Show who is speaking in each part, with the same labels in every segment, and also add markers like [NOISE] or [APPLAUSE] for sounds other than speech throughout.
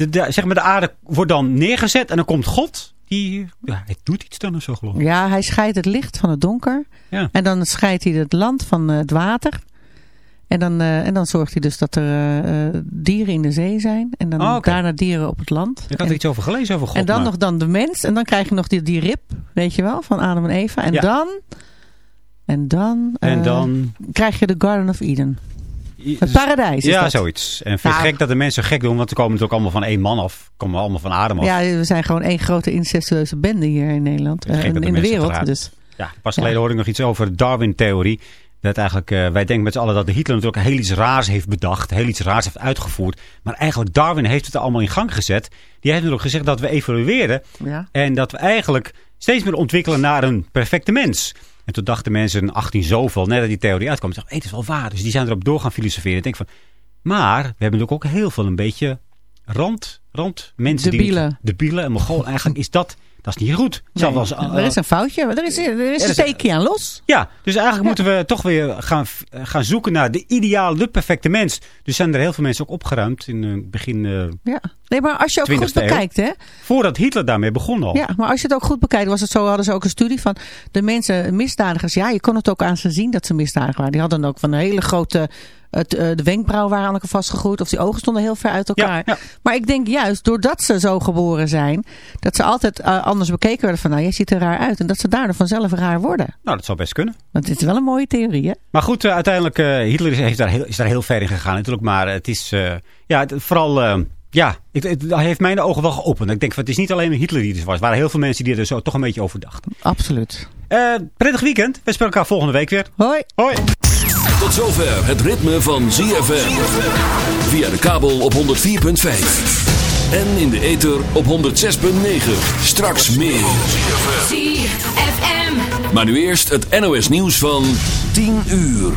Speaker 1: de, de- zeg maar, de aarde wordt dan neergezet en dan komt God. Die, ja, hij doet iets dan of zo geloof ik.
Speaker 2: Ja, hij scheidt het licht van het donker.
Speaker 1: Ja.
Speaker 2: En dan scheidt hij het land van eh, het water. En dan, eh, en dan zorgt hij dus dat er eh, dieren in de zee zijn. En dan
Speaker 1: Oh, oké.
Speaker 2: daarna dieren op het land.
Speaker 1: Ik had er iets over gelezen over God.
Speaker 2: en dan
Speaker 1: maar-
Speaker 2: nog dan de mens. En dan krijg je nog die, die rib, weet je wel, van Adam en Eva. En
Speaker 1: Ja.
Speaker 2: dan... En dan,
Speaker 1: En dan...
Speaker 2: krijg je de Garden of Eden. Het paradijs is
Speaker 1: Ja,
Speaker 2: dat.
Speaker 1: zoiets. En vind het
Speaker 2: Nou.
Speaker 1: gek dat de mensen gek doen, want ze komen natuurlijk allemaal van één man af. Komen allemaal van Adam af.
Speaker 2: Ja, we zijn gewoon één grote incestueuze bende hier in Nederland.
Speaker 1: Is
Speaker 2: eh, in
Speaker 1: de
Speaker 2: wereld. Dus.
Speaker 1: Ja, pas geleden hoorde ik nog iets over de Darwin-theorie. Dat eigenlijk, eh, wij denken met z'n allen dat de Hitler natuurlijk heel iets raars heeft bedacht. Heel iets raars heeft uitgevoerd. Maar eigenlijk Darwin heeft het allemaal in gang gezet. Die heeft natuurlijk gezegd dat we evolueren.
Speaker 2: Ja.
Speaker 1: En dat we eigenlijk steeds meer ontwikkelen naar een perfecte mens. En toen dachten mensen in 18 zoveel, net dat die theorie uitkwam. Dachten, hey, het is wel waar. Dus die zijn erop door gaan filosoferen. Ik denk van, maar we hebben natuurlijk ook heel veel een beetje rand, rand mensen.
Speaker 2: Debielen.
Speaker 1: Die, debielen. En Mongool, eigenlijk is dat, dat is niet goed. Eh,
Speaker 2: er is een foutje. Er is, er is
Speaker 1: Er
Speaker 2: een steekje aan los.
Speaker 1: ja, dus eigenlijk moeten we toch weer gaan, eh, gaan zoeken naar de ideale, de perfecte mens. Dus zijn er heel veel mensen ook opgeruimd in het begin, eh,
Speaker 2: Ja. Nee, maar als je ook goed
Speaker 1: 20e eeuw.
Speaker 2: bekijkt, hè.
Speaker 1: voordat Hitler daarmee begon al.
Speaker 2: Ja, maar als je het ook goed bekijkt, was het zo, hadden ze ook een studie van de mensen, misdadigers. Ja, je kon het ook aan ze zien dat ze misdadigers waren. Die hadden ook van een hele grote, het, eh, de wenkbrauwen waren aan elkaar vastgegroeid. Of die ogen stonden heel ver uit elkaar.
Speaker 1: Ja.
Speaker 2: Maar ik denk juist, doordat ze zo geboren zijn, dat ze altijd eh, anders bekeken werden van, nou, jij ziet er raar uit. En dat ze daardoor vanzelf raar worden.
Speaker 1: Nou, dat zou best kunnen.
Speaker 2: Want het is wel een mooie theorie, hè?
Speaker 1: Maar goed, eh, uiteindelijk, eh, Hitler is, heeft daar heel, is daar heel ver in gegaan natuurlijk. Maar het is, eh, ja, vooral, eh, ja, het, het heeft mijn ogen wel geopend. Ik denk, van, het is niet alleen Hitler die er was. Er waren heel veel mensen die er zo toch een beetje over dachten.
Speaker 2: Absoluut.
Speaker 1: Eh, prettig weekend. We spreken elkaar volgende week weer.
Speaker 2: Hoi.
Speaker 1: Hoi.
Speaker 3: Tot zover het ritme van ZFM. Via de kabel op 104.5. En in de ether op 106.9. Straks meer.
Speaker 4: ZFM.
Speaker 3: Maar nu eerst het NOS nieuws van 10 uur.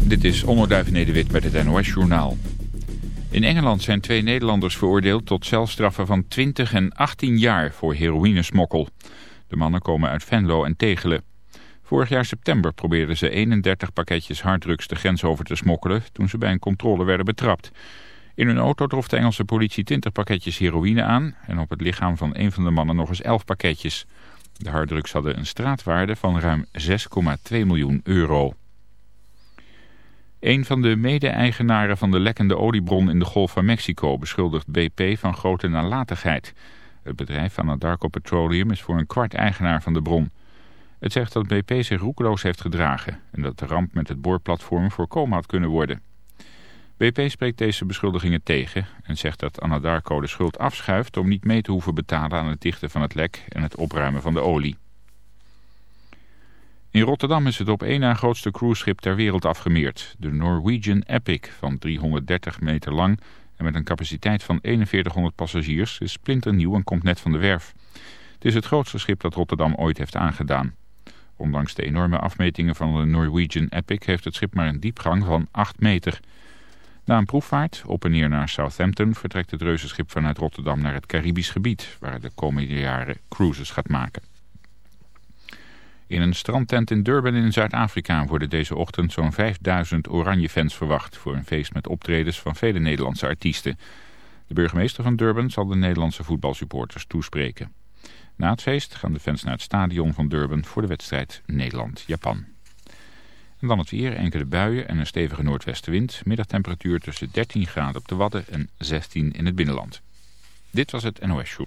Speaker 5: Dit is Onderduif Nederwit met het NOS-journaal. In Engeland zijn twee Nederlanders veroordeeld tot celstraffen van 20 en 18 jaar voor heroïnesmokkel. De mannen komen uit Venlo en Tegelen. Vorig jaar september probeerden ze 31 pakketjes harddrugs de grens over te smokkelen toen ze bij een controle werden betrapt. In hun auto trof de Engelse politie 20 pakketjes heroïne aan en op het lichaam van een van de mannen nog eens 11 pakketjes. De harddrugs hadden een straatwaarde van ruim 6,2 miljoen euro. Een van de mede-eigenaren van de lekkende oliebron in de Golf van Mexico beschuldigt BP van grote nalatigheid. Het bedrijf Anadarko Petroleum is voor een kwart eigenaar van de bron. Het zegt dat BP zich roekeloos heeft gedragen en dat de ramp met het boorplatform voorkomen had kunnen worden. BP spreekt deze beschuldigingen tegen en zegt dat Anadarko de schuld afschuift om niet mee te hoeven betalen aan het dichten van het lek en het opruimen van de olie. In Rotterdam is het op één na grootste cruiseschip ter wereld afgemeerd. De Norwegian Epic van 330 meter lang en met een capaciteit van 4100 passagiers is splinternieuw en komt net van de werf. Het is het grootste schip dat Rotterdam ooit heeft aangedaan. Ondanks de enorme afmetingen van de Norwegian Epic heeft het schip maar een diepgang van 8 meter. Na een proefvaart op en neer naar Southampton vertrekt het reuzenschip vanuit Rotterdam naar het Caribisch gebied, waar het de komende jaren cruises gaat maken. In een strandtent in Durban in Zuid-Afrika worden deze ochtend zo'n 5000 Oranje-fans verwacht voor een feest met optredens van vele Nederlandse artiesten. De burgemeester van Durban zal de Nederlandse voetbalsupporters toespreken. Na het feest gaan de fans naar het stadion van Durban voor de wedstrijd Nederland-Japan. En dan het weer, enkele buien en een stevige noordwestenwind. Middagtemperatuur tussen 13 graden op de Wadden en 16 in het binnenland. Dit was het NOS Show.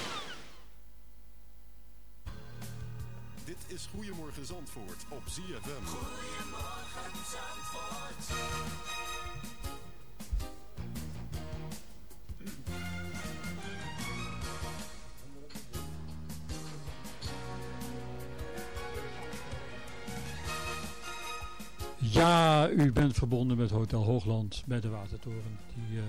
Speaker 6: U bent verbonden met Hotel Hoogland bij de Watertoren. Die eh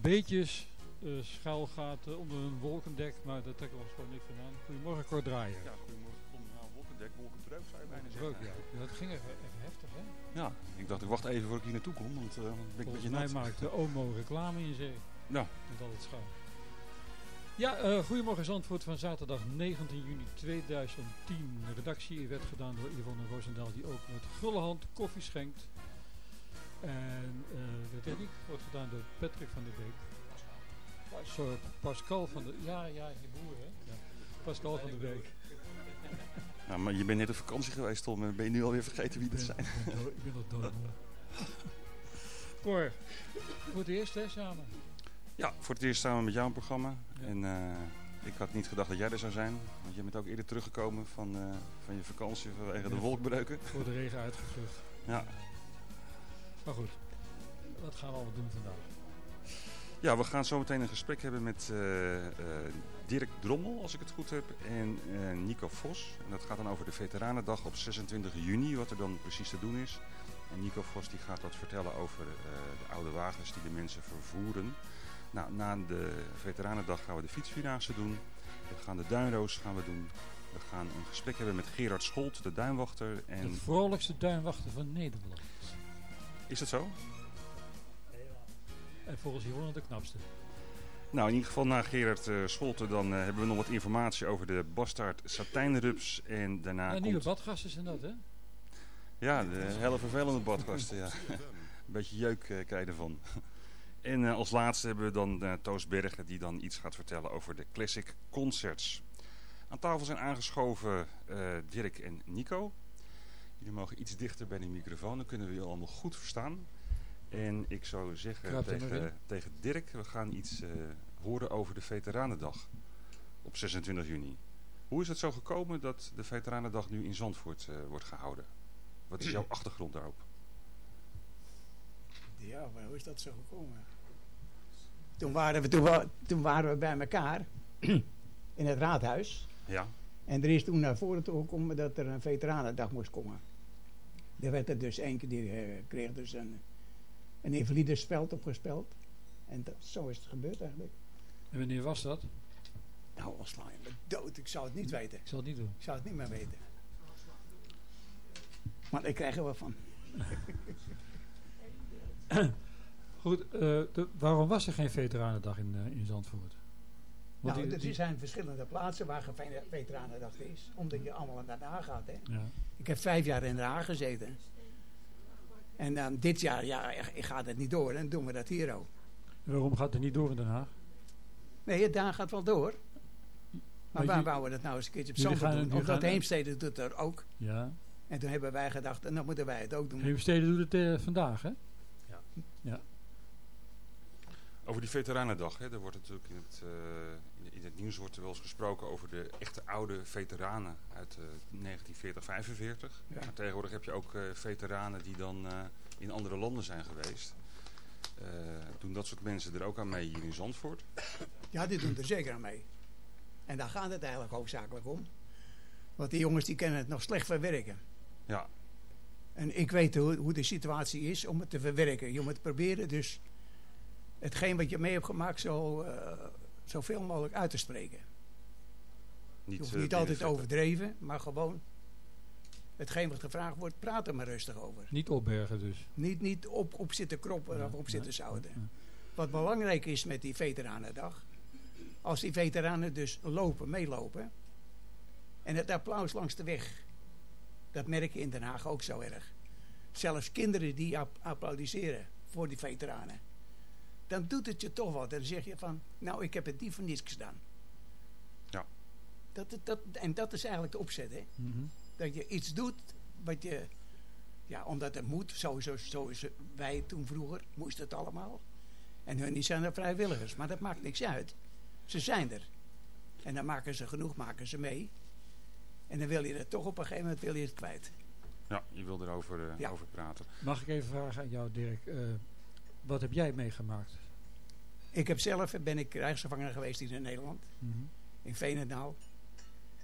Speaker 6: beetjes eh, schuil gaat onder een wolkendek, maar daar trekken we ons gewoon niks van aan. Goedemorgen, Kort Draaien.
Speaker 7: Ja, goedemorgen. Tom. Nou, wolkendek, wolkenbreuk zou je bijna zeggen.
Speaker 6: Ja. Dat ging even, even heftig, hè?
Speaker 7: Ja, ik dacht ik wacht even voor ik hier naartoe kom, want eh, dan ben ik een beetje
Speaker 6: mij
Speaker 7: nat.
Speaker 6: maakt de OMO reclame in zee.
Speaker 7: Ja.
Speaker 6: Met al het schuim. Ja, eh Goedemorgen Zandvoort van zaterdag 19 juni 2010. De redactie werd gedaan door Yvonne Roosendaal, die ook met gulle hand koffie schenkt. En eh, de techniek wordt gedaan door Patrick van der Beek. Sorry, Pascal van der... Ja, ja, je broer, hè? Ja. Pascal van der Beek. [LAUGHS]
Speaker 7: Ja, maar je bent net op vakantie geweest, Tom, en ben je nu alweer vergeten wie dat zijn?
Speaker 6: ik ben al dood. [LAUGHS] Cor, voor het eerst hè, samen.
Speaker 7: Ja, voor het eerst samen met jou een programma. En eh, ik had niet gedacht dat jij er zou zijn, want je bent ook eerder teruggekomen van, eh, van je vakantie vanwege de wolkbreuken.
Speaker 6: Voor de regen uitgevlucht.
Speaker 7: Ja.
Speaker 6: Maar goed, wat gaan we allemaal doen vandaag?
Speaker 7: Ja, we gaan zo meteen een gesprek hebben met eh, Dirk Drommel, als ik het goed heb, en Nico Vos. En dat gaat dan over de Veteranendag op 26 juni, wat er dan precies te doen is. En Nico Vos die gaat wat vertellen over de oude wagens die de mensen vervoeren. Nou, na de Veteranendag gaan we de fietsvierdaagse doen. We gaan de duinroos gaan we doen. We gaan een gesprek hebben met Gerard Scholt, de duinwachter. En
Speaker 6: De vrolijkste duinwachter van Nederland.
Speaker 7: is dat zo?
Speaker 6: En volgens Johan de knapste.
Speaker 7: Nou, in ieder geval na Gerard Scholte, dan eh, hebben we nog wat informatie over de Bastard Satijnrups. En daarna
Speaker 6: Nou,
Speaker 7: komt...
Speaker 6: nieuwe badgasten zijn dat, hè?
Speaker 7: Ja, de hele vervelende badgasten, ja. [LAUGHS] Een beetje jeuk eh, krijg je ervan. En eh, als laatste hebben we dan eh, Toos Bergen, die dan iets gaat vertellen over de Classic Concerts. Aan tafel zijn aangeschoven eh, Dirk en Nico. Jullie mogen iets dichter bij de microfoon, dan kunnen we je allemaal goed verstaan. En ik zou zeggen tegen, tegen Dirk, we gaan iets eh, horen over de Veteranendag op 26 juni. Hoe is het zo gekomen dat de Veteranendag nu in Zandvoort eh, wordt gehouden? Wat is jouw [CLEARS THROAT] achtergrond daarop?
Speaker 8: Ja, maar hoe is dat zo gekomen? Toen waren we, toen, wa- toen waren we bij elkaar [CLEARS THROAT] in het raadhuis.
Speaker 7: Ja.
Speaker 8: En er is toen naar voren toe gekomen dat er een veteranendag moest komen. Er werd er dus één keer, die eh, kreeg dus een, een invalidespeld opgespeld. En dat, zo is het gebeurd eigenlijk.
Speaker 6: En wanneer was dat?
Speaker 8: Nou, al sla je me dood. Ik zou het niet weten.
Speaker 6: Ik zal het niet doen.
Speaker 8: Ik zou het niet meer weten. Maar daar krijgen we van. [CLEARS THROAT] [CLEARS THROAT]
Speaker 6: Goed, eh, de- waarom was er geen veteranendag in, eh, in Zandvoort? Want
Speaker 8: nou,
Speaker 6: die-
Speaker 8: er zijn verschillende plaatsen waar geen veteranendag is. Omdat je allemaal naar Den Haag gaat. Hè.
Speaker 6: Ja.
Speaker 8: Ik heb vijf jaar in Den Haag gezeten. En dan dit jaar, ja, ik ga het niet door. Dan doen we dat hier ook.
Speaker 6: Waarom gaat het niet door in Den Haag?
Speaker 8: Nee, het daar gaat wel door. Maar
Speaker 6: Maar
Speaker 8: waar
Speaker 6: je-
Speaker 8: wouden we dat nou eens een keertje op Zandvoort
Speaker 6: gaan-
Speaker 8: doen?
Speaker 6: jullie
Speaker 8: Omdat
Speaker 6: gaan-
Speaker 8: Heemstede doet er ook.
Speaker 6: Ja.
Speaker 8: En toen hebben wij gedacht, en dan moeten wij het ook doen.
Speaker 6: Heemstede doet het eh, vandaag, hè?
Speaker 8: Ja.
Speaker 6: Ja.
Speaker 7: Over die Veteranendag, hè, er wordt natuurlijk in het, eh, in, het nieuws wordt er wel eens gesproken over de echte oude veteranen uit eh 1940-45.
Speaker 8: Ja.
Speaker 7: Maar tegenwoordig heb je ook eh, veteranen die dan in andere landen zijn geweest. Doen dat soort mensen er ook aan mee hier in Zandvoort?
Speaker 8: Ja, die doen er zeker aan mee. En daar gaat het eigenlijk hoofdzakelijk om. Want die jongens die kennen het nog slecht verwerken.
Speaker 7: Ja.
Speaker 8: En ik weet hoe, hoe de situatie is om het te verwerken. Je moet proberen dus hetgeen wat je mee hebt gemaakt zo, eh, zoveel mogelijk uit te spreken.
Speaker 7: Niet,
Speaker 8: je hoeft
Speaker 7: eh,
Speaker 8: niet altijd overdreven, maar gewoon hetgeen wat gevraagd wordt, praat er maar rustig over.
Speaker 6: Niet opbergen dus.
Speaker 8: Niet, niet op, op zitten kroppen of op zitten zouten. Wat belangrijk is met die Veteranendag, als die veteranen dus lopen, meelopen, en het applaus langs de weg, dat merk je in Den Haag ook zo erg. Zelfs kinderen die ap- applaudisseren voor die veteranen. Dan doet het je toch wat. Dan zeg je van, nou ik heb het niet voor niets gedaan.
Speaker 7: Ja.
Speaker 8: Dat, dat, en dat is eigenlijk de opzet. Hè? Dat je iets doet wat je, ja, omdat het moet, sowieso, sowieso wij toen vroeger, moest het allemaal. En hun die zijn er vrijwilligers, maar dat maakt niks uit. Ze zijn er. En dan maken ze genoeg, maken ze mee. En dan wil je het toch op een gegeven moment wil je het kwijt.
Speaker 7: Ja, je wil erover eh,
Speaker 8: Ja.
Speaker 7: over praten.
Speaker 6: Mag ik even vragen aan jou, Dirk. eh, wat heb jij meegemaakt?
Speaker 8: Ik heb zelf, ben ik krijgsgevangen geweest hier in Nederland.
Speaker 6: Mhm.
Speaker 8: In Veenendaal.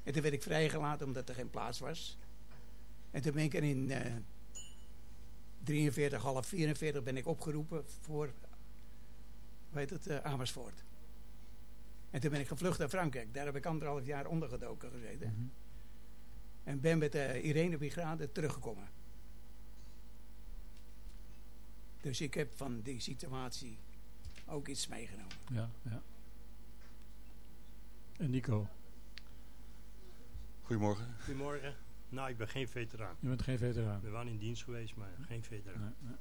Speaker 8: En toen werd ik vrijgelaten omdat er geen plaats was. En toen ben ik er in eh 43, half 44 ben ik opgeroepen voor, heet het, eh, Amersfoort. En toen ben ik gevlucht naar Frankrijk. Daar heb ik anderhalf jaar ondergedoken gezeten. En ben met de Irene Brigade teruggekomen. Dus ik heb van die situatie ook iets meegenomen.
Speaker 6: Ja, ja. En Nico,
Speaker 7: Goedemorgen.
Speaker 9: Goedemorgen. Nou, ik ben geen veteraan.
Speaker 6: je bent geen veteraan.
Speaker 9: Ik ben wel in dienst geweest, maar geen veteraan.
Speaker 6: Nee, nee.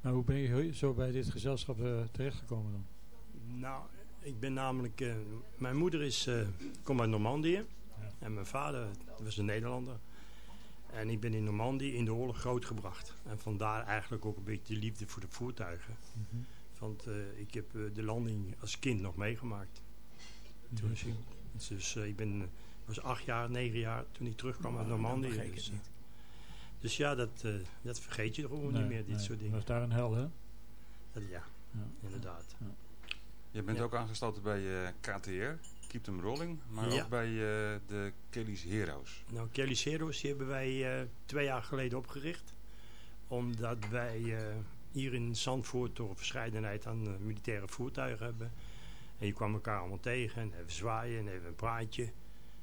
Speaker 6: Nou, hoe ben je zo bij dit gezelschap eh, terechtgekomen dan?
Speaker 9: Nou, ik ben namelijk... eh, mijn moeder is, eh komt uit Normandië. En mijn vader was een Nederlander. En ik ben in Normandië in de oorlog grootgebracht. En vandaar eigenlijk ook een beetje de liefde voor de voertuigen. Want eh, ik heb eh, de landing als kind nog meegemaakt. Toen was ik, dus eh, ik ben, was acht jaar, negen jaar toen ik terugkwam uit
Speaker 8: Nou, dan
Speaker 9: Normandië. Dus, dus ja, dat, eh, dat vergeet je gewoon
Speaker 6: Nee,
Speaker 9: niet meer, dit
Speaker 6: nee.
Speaker 9: soort dingen.
Speaker 6: Was daar een hel, hè?
Speaker 9: Dat- ja,
Speaker 6: Ja.
Speaker 9: inderdaad.
Speaker 7: Je bent
Speaker 9: Ja.
Speaker 7: ook aangesloten bij eh, KTR, Keep Them Rolling, maar
Speaker 9: Ja.
Speaker 7: ook bij eh, de Kelly's Heroes.
Speaker 9: Nou, Kelly's Heroes die hebben wij eh, twee jaar geleden opgericht. Omdat wij eh, hier in Zandvoort toch een verscheidenheid aan eh, militaire voertuigen hebben. En je kwam elkaar allemaal tegen en even zwaaien en even een praatje.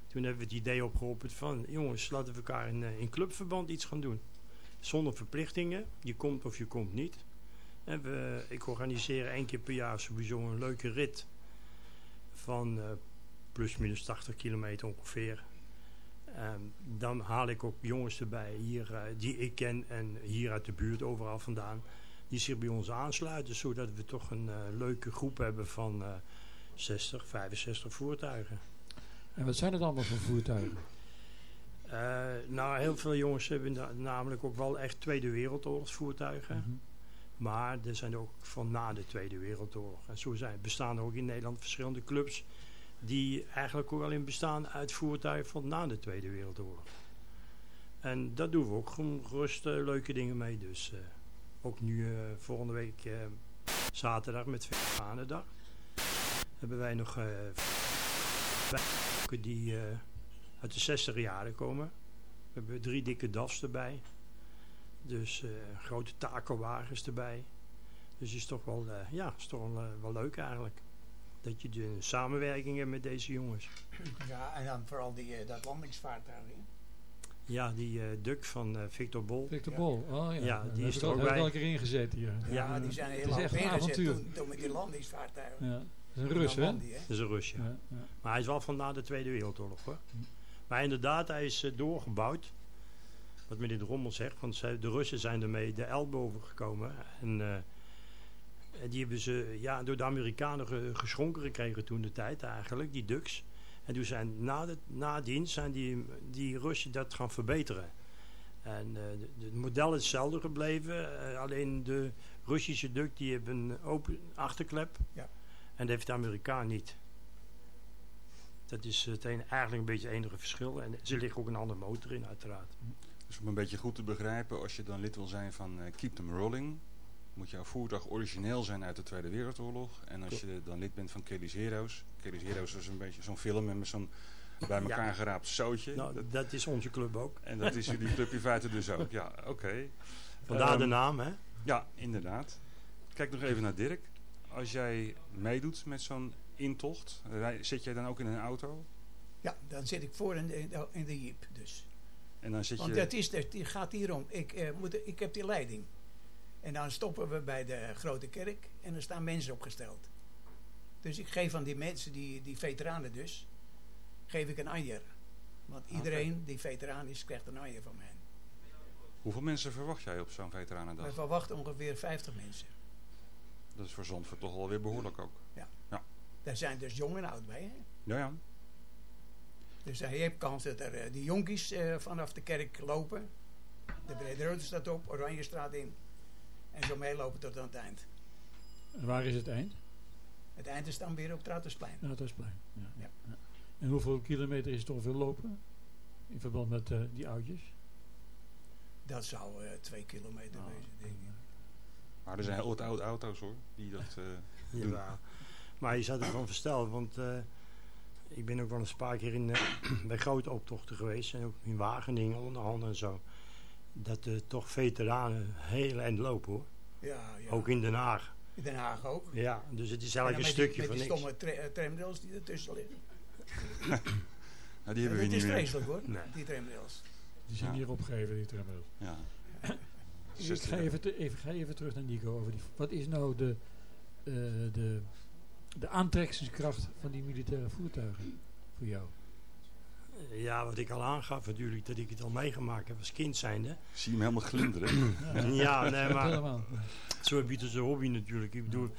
Speaker 9: Toen hebben we het idee opgeroepen van... jongens, laten we elkaar in, eh, in clubverband iets gaan doen. Zonder verplichtingen. Je komt of je komt niet. En we, ik organiseer één keer per jaar sowieso een leuke rit. Van eh, plus minus 80 kilometer ongeveer. Dan haal ik ook jongens erbij hier, die ik ken en hier uit de buurt overal vandaan. Die zich bij ons aansluiten. Zodat we toch een eh, leuke groep hebben van eh 60, 65 voertuigen.
Speaker 6: En wat zijn het allemaal voor voertuigen?
Speaker 9: Eh, nou, heel veel jongens hebben na- namelijk ook wel echt Tweede Wereldoorlogsvoertuigen.
Speaker 6: Mhm.
Speaker 9: Maar er zijn ook van na de Tweede Wereldoorlog. En zo zijn, bestaan er ook in Nederland verschillende clubs... die eigenlijk ook alleen bestaan uit voertuigen van na de Tweede Wereldoorlog. En daar doen we ook gewoon gerust eh, leuke dingen mee. Dus eh, ook nu eh, volgende week eh, zaterdag met Veteranendag... hebben wij nog eh, die uit de 60 jaren komen. We hebben drie dikke DAF's erbij. Dus grote takelwagens erbij. Dus is toch wel, ja, is toch wel, leuk eigenlijk. Dat je de samenwerking hebt met deze jongens.
Speaker 8: Ja, en dan vooral die, dat landingsvaartuig.
Speaker 9: Ja, die eh Duk van eh, Victor Bol.
Speaker 6: Victor Bol, oh ja.
Speaker 9: Ja,
Speaker 6: Daar
Speaker 9: die is er ook bij.
Speaker 6: wel een keer ingezeten hier.
Speaker 8: Ja, die zijn
Speaker 6: Het
Speaker 8: heel
Speaker 6: is
Speaker 8: lang
Speaker 6: echt een
Speaker 8: ingezet
Speaker 6: avontuur.
Speaker 8: toen, toen met die landingsvaartuigen.
Speaker 6: Ja. Dat is een Rus, hè?
Speaker 9: Dat is een Rus, ja.
Speaker 6: Ja, ja.
Speaker 9: Maar hij is wel van na de Tweede Wereldoorlog hoor. Maar inderdaad, hij is eh, doorgebouwd. Wat meneer de Rommel zegt. Want zij- de Russen zijn ermee de El boven gekomen. En eh, en die hebben ze ja, door de Amerikanen ge- geschonken gekregen toen de tijd eigenlijk. Die Ducks. En toen zijn na de, nadien zijn die, die Russen dat gaan verbeteren. En eh, het model is hetzelfde gebleven. eh, alleen de Russische Duck die hebben een open achterklep.
Speaker 8: Ja.
Speaker 9: En dat heeft de Amerikaan niet. Dat is het een, eigenlijk een beetje het enige verschil. En er ligt ook een andere motor in uiteraard.
Speaker 7: Dus om een beetje goed te begrijpen, als je dan lid wil zijn van eh, Keep Them Rolling, moet jouw voertuig origineel zijn uit de Tweede Wereldoorlog. En als je dan lid bent van Kelly's Heroes, Kelly's Heroes is een beetje zo'n film met zo'n bij elkaar
Speaker 9: Ja.
Speaker 7: geraapt zootje.
Speaker 9: Nou,
Speaker 7: Dat-
Speaker 9: dat is onze club ook.
Speaker 7: en dat is jullie club in feite dus ook. Ja, oké.
Speaker 9: Vandaar
Speaker 7: Ehm,
Speaker 9: de naam, hè?
Speaker 7: Ja, inderdaad. kijk nog even naar Dirk. Als jij meedoet met zo'n intocht, zit jij dan ook in een auto?
Speaker 8: Ja, dan zit ik voor in de, in de jeep dus.
Speaker 7: En dan zit
Speaker 8: Want
Speaker 7: je...
Speaker 8: het, is, het gaat hierom. Ik, eh, moet, ik heb die leiding. En dan stoppen we bij de grote kerk en er staan mensen opgesteld. Dus ik geef aan die mensen, die, die veteranen dus, geef ik een anjer. Want iedereen die veteraan is, krijgt een anjer van mij.
Speaker 7: Hoeveel mensen verwacht jij op zo'n veteranendag?
Speaker 8: We verwachten ongeveer 50 mensen.
Speaker 7: Dat is voor Zandvoort toch wel weer behoorlijk ook.
Speaker 8: Ja.
Speaker 7: Ja.
Speaker 8: Daar zijn dus jong en oud bij. Hè?
Speaker 7: Ja, ja.
Speaker 8: Dus je hebt kans dat er eh, die jonkies eh, vanaf de kerk lopen. De Brede Rode staat op, Oranjestraat in. En zo meelopen tot aan het eind.
Speaker 6: En waar is het eind?
Speaker 8: Het eind is dan weer op het Ratersplein.
Speaker 6: Ja, dat is plein. Ja.
Speaker 8: Ja.
Speaker 6: En hoeveel kilometer is het ongeveer lopen? In verband met eh, die oudjes?
Speaker 8: Dat zou eh, twee kilometer wezen, denk ik.
Speaker 7: Maar er zijn heel wat oude auto's hoor, die dat eh, [LAUGHS] doen.
Speaker 9: Ja, maar je zat ervan versteld, want eh, ik ben ook wel eens een paar keer in, [CLEARS THROAT] bij grote optochten geweest. En ook in Wageningen onderhand en zo. Dat er toch veteranen heel eind lopen hoor.
Speaker 8: Ja, ja.
Speaker 9: Ook in Den Haag.
Speaker 8: In Den Haag ook.
Speaker 9: Ja, dus het is eigenlijk een stukje
Speaker 8: die,
Speaker 9: van
Speaker 8: met die
Speaker 9: niks.
Speaker 8: stomme eh, tramrails die ertussen liggen. [LAUGHS]
Speaker 7: Nou, die hebben we
Speaker 8: Het is
Speaker 7: niet meer.
Speaker 8: vreselijk hoor,
Speaker 9: Nee.
Speaker 8: die tramrails.
Speaker 6: Die zijn
Speaker 7: Ja.
Speaker 6: hier opgegeven, die tramrails.
Speaker 7: Ja. [LAUGHS]
Speaker 6: Ik ga even, te- even, ga even terug naar Nico. Over die, wat is nou de, eh, de, de aantrekkingskracht van die militaire voertuigen voor jou?
Speaker 9: Ja, wat ik al aangaf natuurlijk, dat ik het al meegemaakt heb als kind zijnde.
Speaker 7: Zie je hem helemaal glunderen? [CLEARS THROAT]
Speaker 9: Ja, nee, maar
Speaker 6: Helemaal.
Speaker 9: zo heb je dus een hobby natuurlijk. Ik bedoel,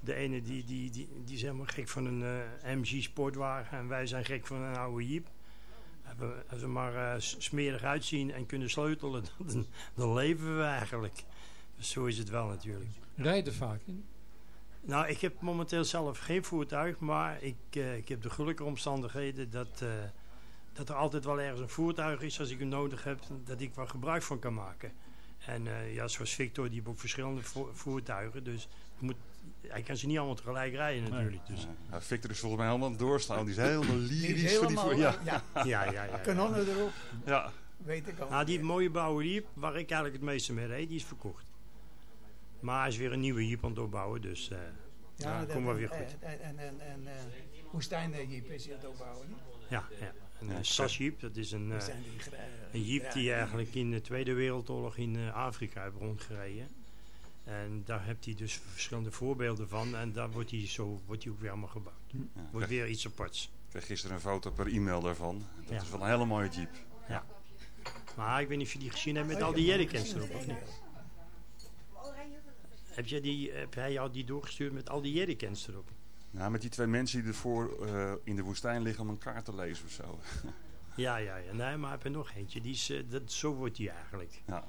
Speaker 9: de ene die, die, die, die is helemaal gek van een eh, MG sportwagen en wij zijn gek van een oude Jeep. Hebben- Als we maar eh, smerig uitzien en kunnen sleutelen, [LAUGHS] dan, dan leven we eigenlijk. Dus zo is het wel natuurlijk.
Speaker 6: Rijden vaak in?
Speaker 9: Nou, ik heb momenteel zelf geen voertuig, maar ik, eh, ik heb de gelukkige omstandigheden dat, eh, dat er altijd wel ergens een voertuig is als ik hem nodig heb, dat ik wel gebruik van kan maken. En eh, ja, zoals Victor, die heeft ook verschillende vo- voertuigen, dus moet, hij kan ze niet allemaal tegelijk rijden natuurlijk. Dus,
Speaker 7: Ja, Victor is volgens mij helemaal aan het doorslaan. Die is helemaal
Speaker 8: Die is
Speaker 7: lyrisch voor die
Speaker 8: helemaal,
Speaker 7: voor. Ja.
Speaker 8: ja,
Speaker 9: ja, ja, ja.
Speaker 8: kanonnen erop,
Speaker 7: ja.
Speaker 8: weet ik al.
Speaker 9: Nou, die mooie blauwe Jeep, waar ik eigenlijk het meeste mee reed, die is verkocht. Maar hij is weer een nieuwe Jeep aan het opbouwen, dus eh ja,
Speaker 8: dat-
Speaker 9: komt wel weer goed.
Speaker 8: En, en, en, en eh, woestijn eh, jeep is hij aan het opbouwen. niet?
Speaker 9: Ja, ja. Een
Speaker 7: Ja,
Speaker 9: eh, SAS Jeep, dat is een,
Speaker 8: gra-
Speaker 9: een Jeep die eigenlijk in de Tweede Wereldoorlog in eh, Afrika heeft rondgereden. En daar heeft hij dus verschillende voorbeelden van. En daar wordt hij, zo, wordt hij ook weer allemaal gebouwd.
Speaker 7: Ja.
Speaker 9: Wordt
Speaker 7: Ik
Speaker 9: weer iets aparts.
Speaker 7: kreeg gisteren een foto per e-mail daarvan. Dat
Speaker 9: Ja.
Speaker 7: is wel een hele mooie jeep.
Speaker 9: Ja. Maar ik weet niet of je die gezien hebt met al die jerrycans erop of niet. Heb, jij die, heb hij jou die doorgestuurd met al die jerrycans erop?
Speaker 7: Nou, met die twee mensen die ervoor eh, in de woestijn liggen om een kaart te lezen of zo. [LAUGHS]
Speaker 9: Ja, ja, ja. Nee, maar heb er nog eentje. Die is, eh, dat, zo wordt die eigenlijk.
Speaker 7: Ja.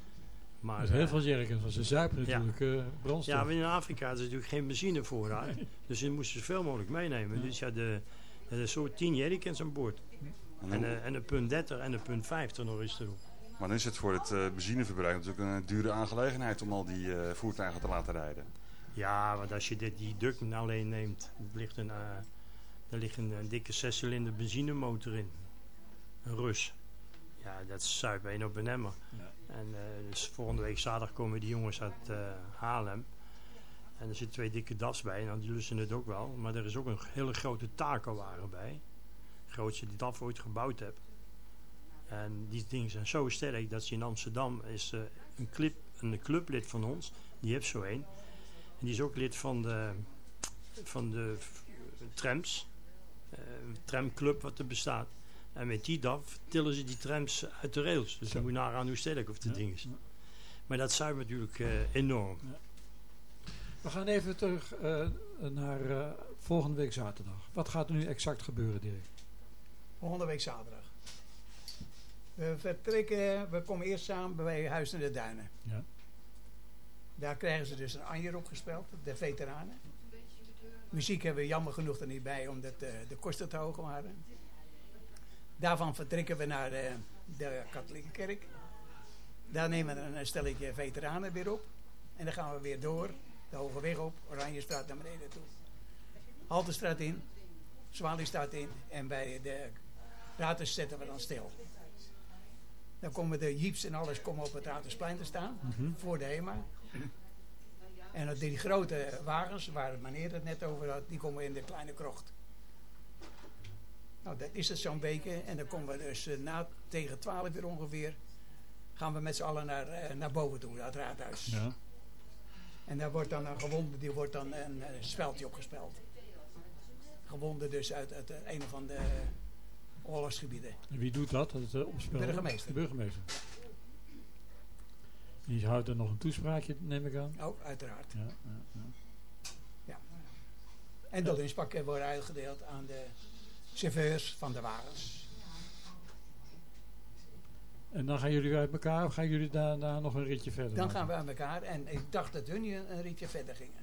Speaker 9: Maar,
Speaker 6: Met heel
Speaker 9: eh,
Speaker 6: veel jerkens, want ze zuipen natuurlijk eh, brandstof.
Speaker 9: Ja, maar in Afrika is natuurlijk geen benzinevoorraad. Dus ze moesten zoveel mogelijk meenemen. Dus ja, de, er zo 10 jerrycans aan boord.
Speaker 7: En
Speaker 9: En, en een punt 30 en een punt 50 nog eens erop.
Speaker 7: Maar dan is het voor het eh, benzineverbruik natuurlijk een dure aangelegenheid om al die eh, voertuigen te laten rijden.
Speaker 9: Ja, want als je dit, die Duck alleen neemt, er ligt een, eh, er ligt een, een dikke zescilinder benzinemotor in. Een Rus. Ja, dat is zuip op een emmer. En eh, dus volgende week zaterdag komen die jongens uit eh, Haarlem. En er zitten twee dikke DAF's bij. Nou, die lussen het ook wel. Maar er is ook een hele grote takelwagen bij. De grootste die DAF ooit gebouwd heb. En die dingen zijn zo sterk dat ze in Amsterdam is een, clip, een clublid van ons. Die heeft zo een. En die is ook lid van de, van de trams. eh, tramclub wat er bestaat. En met die DAF tillen ze die trams uit de rails. Dus dan moet je nagaan hoe sterk of het ding is. Maar dat zuigt natuurlijk eh, enorm.
Speaker 6: We gaan even terug eh, naar eh, volgende week zaterdag. Wat gaat er nu exact gebeuren, Dirk?
Speaker 8: Volgende week zaterdag. We vertrekken, we komen eerst samen bij Huis in de Duinen.
Speaker 6: Ja.
Speaker 8: Daar krijgen ze dus een anjer opgespeeld, de veteranen. Muziek hebben we jammer genoeg er niet bij, omdat eh, de kosten te hoog waren. Daarvan vertrekken we naar de, de katholieke kerk. Daar nemen we een stelletje veteranen weer op. En dan gaan we weer door, de Hoge Weg op, Oranjestraat naar beneden toe. Haltestraat in, Zwaliestraat in en bij de Ratus zetten we dan stil. Dan komen de jeeps en alles komen op het Ratersplein te staan,
Speaker 6: Mhm.
Speaker 8: voor de HEMA. En dat die grote wagens, waar meneer het net over had, die komen in de kleine krocht. Nou, dat is het zo'n hè. En dan komen we dus eh, na, tegen 12 uur ongeveer, gaan we met z'n allen naar, eh, naar boven toe, naar het raadhuis.
Speaker 6: Ja.
Speaker 8: En daar wordt dan een gewonde, die wordt dan een, eh, speldje opgespeld. Gewonde dus uit, uit een van de oorlogsgebieden.
Speaker 6: En wie doet dat? Dat is de?
Speaker 8: Burgemeester.
Speaker 6: De burgemeester. Die houdt er nog een toespraakje, neem ik aan.
Speaker 8: Ook, uiteraard.
Speaker 6: Ja, ja, ja.
Speaker 8: Ja. En de lunchpakken worden uitgedeeld aan de chauffeurs van de wagens.
Speaker 6: En dan gaan jullie weer uit elkaar of gaan jullie daarna nog een ritje verder?
Speaker 8: Dan
Speaker 6: maken?
Speaker 8: gaan we aan elkaar en ik dacht dat hun een, een ritje verder gingen.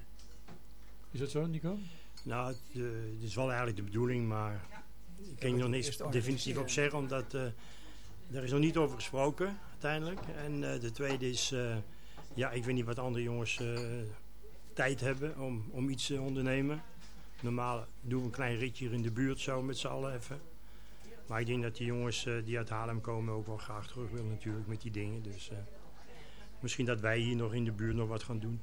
Speaker 6: Is dat zo, Nico?
Speaker 9: Nou, het, eh, het is wel eigenlijk de bedoeling, maar ik kan er nog niks
Speaker 8: eerst
Speaker 9: definitief op zeggen, omdat eh er is nog niet over gesproken uiteindelijk. En eh, de tweede is, eh, ja, ik weet niet wat andere jongens eh, tijd hebben om, om iets te ondernemen. Normaal doen we een klein ritje hier in de buurt zo met z'n allen even. Maar ik denk dat die jongens die uit Haarlem komen ook wel graag terug willen natuurlijk met die dingen. Dus misschien dat wij hier nog in de buurt nog wat gaan doen.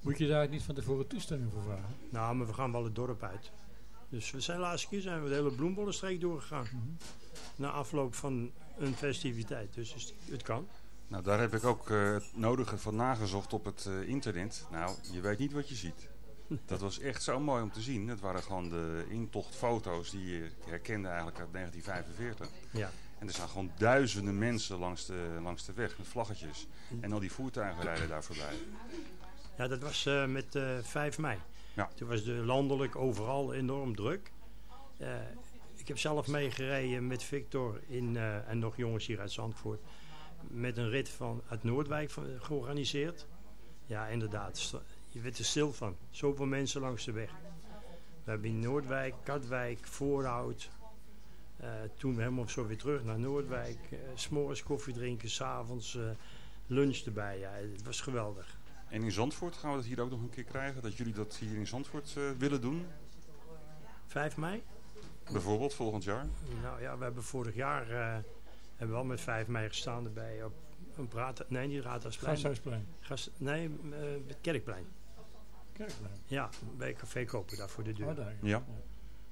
Speaker 6: Moet je daar niet van tevoren toestemming voor vragen?
Speaker 9: Nou, maar we gaan wel het dorp uit. Dus we zijn de laatste keer zijn we de hele bloembollenstreek doorgegaan. Na afloop van een festiviteit. Dus het- kan.
Speaker 7: Nou, daar heb ik ook eh, het nodige van nagezocht op het eh, internet. Nou, je weet niet wat je ziet. [LAUGHS] Dat was echt zo mooi om te zien. Het waren gewoon de intochtfoto's die je herkende eigenlijk uit 1945.
Speaker 9: Ja.
Speaker 7: En er staan gewoon duizenden mensen langs de, langs de weg met vlaggetjes. En al die voertuigen rijden daar voorbij.
Speaker 9: Ja, dat was eh, met eh 5 mei.
Speaker 7: Ja.
Speaker 9: Toen was de landelijk overal enorm druk. Eh, ik heb zelf meegereden met Victor in, eh, en nog jongens hier uit Zandvoort. Met een rit van, uit Noordwijk van, georganiseerd. Ja, inderdaad. Je werd er stil van. Zoveel mensen langs de weg. We hebben in Noordwijk, Katwijk, Voorhout. eh, toen helemaal zo weer terug naar Noordwijk. eh, s s'morgens koffie drinken, s'avonds eh lunch erbij. Ja, het was geweldig.
Speaker 7: En in Zandvoort gaan we dat hier ook nog een keer krijgen. Dat jullie dat hier in Zandvoort eh, willen doen.
Speaker 9: 5 mei?
Speaker 7: Bijvoorbeeld volgend jaar.
Speaker 9: Nou ja, we hebben vorig jaar eh, hebben we wel met 5 mei gestaan erbij op een praat, nee niet Raadhuisplein.
Speaker 6: Gasthuisplein.
Speaker 9: Gast, nee, eh, het Kerkplein.
Speaker 6: Kerkplein.
Speaker 9: Ja, bij Café Koper daar voor de deur.
Speaker 6: Oh, daar.
Speaker 7: Ja.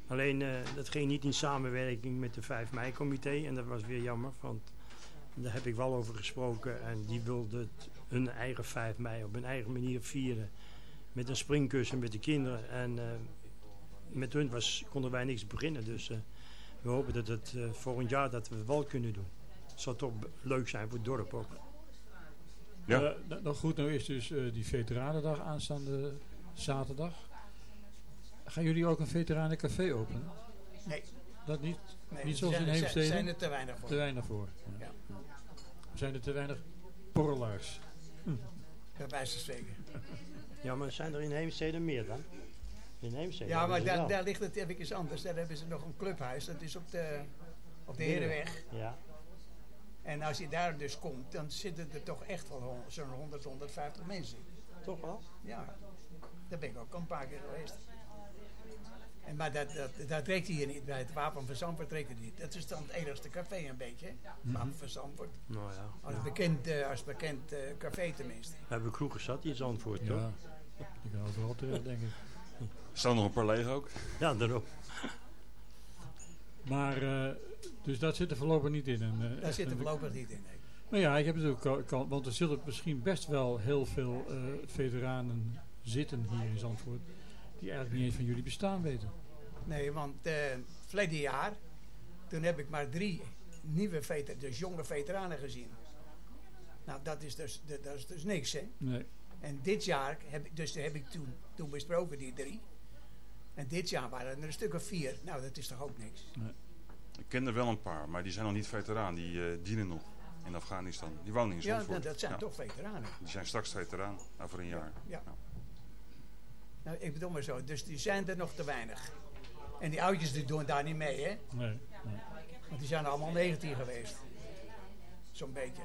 Speaker 9: Alleen eh, dat ging niet in samenwerking met de 5 mei comité en dat was weer jammer, want daar heb ik wel over gesproken en die wilde het hun eigen 5 mei op hun eigen manier vieren. Met een springkussen met de kinderen en eh, met hun was, konden wij niks beginnen. Dus eh, we hopen dat het eh, volgend jaar dat we wel kunnen doen. Het zou toch leuk zijn voor het dorp ook.
Speaker 7: Ja.
Speaker 6: Eh, nou, goed, nou is dus eh, die Veteranendag aanstaande zaterdag. Gaan jullie ook een veteranencafé openen?
Speaker 8: Nee.
Speaker 6: Dat niet?
Speaker 8: Nee,
Speaker 6: niet zoals
Speaker 8: zijn-
Speaker 6: in Heemstede?
Speaker 8: zijn er te weinig voor.
Speaker 6: Te weinig voor. Ja.
Speaker 8: Ja.
Speaker 6: Zijn er te weinig borrelaars?
Speaker 8: Bij wijze van spreken.
Speaker 9: Ja, maar zijn er in Heemstede meer dan? In Heemstede
Speaker 8: Ja, maar daar, daar ligt het even anders. Daar hebben ze nog een clubhuis. Dat is op de, op de Herenweg.
Speaker 9: Ja.
Speaker 8: En als je daar dus komt, dan zitten er toch echt wel zo'n 100, 150 mensen.
Speaker 9: Toch wel?
Speaker 8: Ja, daar ben ik ook al een paar keer geweest. En, maar dat, dat, dat trekt hier niet. Bij het Wapen van Zandvoort trekt het niet. Dat is dan het enigste café een beetje. hè.
Speaker 9: Mhm.
Speaker 8: Wapen van Zandvoort.
Speaker 9: Nou ja.
Speaker 8: Als bekend, eh, als bekend eh, café tenminste.
Speaker 9: We hebben kroegen zat hier in Zandvoort, toch?
Speaker 6: Ja, die kan overal terecht, denk ik.
Speaker 7: Staan nog een paar leeg ook?
Speaker 9: Ja, daarop.
Speaker 6: Maar, eh, dus dat zit er voorlopig niet in. En, eh,
Speaker 8: Daar zit er voorlopig niet in. Nee.
Speaker 6: Nou ja, ik heb het ook al- kan, want er zullen misschien best wel heel veel eh, veteranen zitten hier in Zandvoort. Die eigenlijk niet eens van jullie bestaan weten.
Speaker 8: Nee, want eh verleden jaar, toen heb ik maar drie nieuwe veteranen, dus jonge veteranen gezien. Nou, dat is dus, dat dat is dus niks, hè.
Speaker 6: Nee.
Speaker 8: En dit jaar, heb ik, dus heb ik toen, toen besproken, die drie. En dit jaar waren er een stuk of vier. Nou, dat is toch ook niks.
Speaker 7: Ik ken er wel een paar, maar die zijn nog niet veteraan. Die eh, dienen nog in Afghanistan. Die wonen in
Speaker 8: Ja,
Speaker 7: Zandvoort.
Speaker 8: dat, dat zijn
Speaker 7: Ja.
Speaker 8: toch veteranen.
Speaker 7: Die zijn straks veteraan, nou, voor een jaar.
Speaker 8: Ja. Nou, ik bedoel maar zo. Dus die zijn er nog te weinig. En die oudjes die doen daar niet mee, hè.
Speaker 6: Nee, nee.
Speaker 8: Want die zijn allemaal 19 geweest. Zo'n beetje.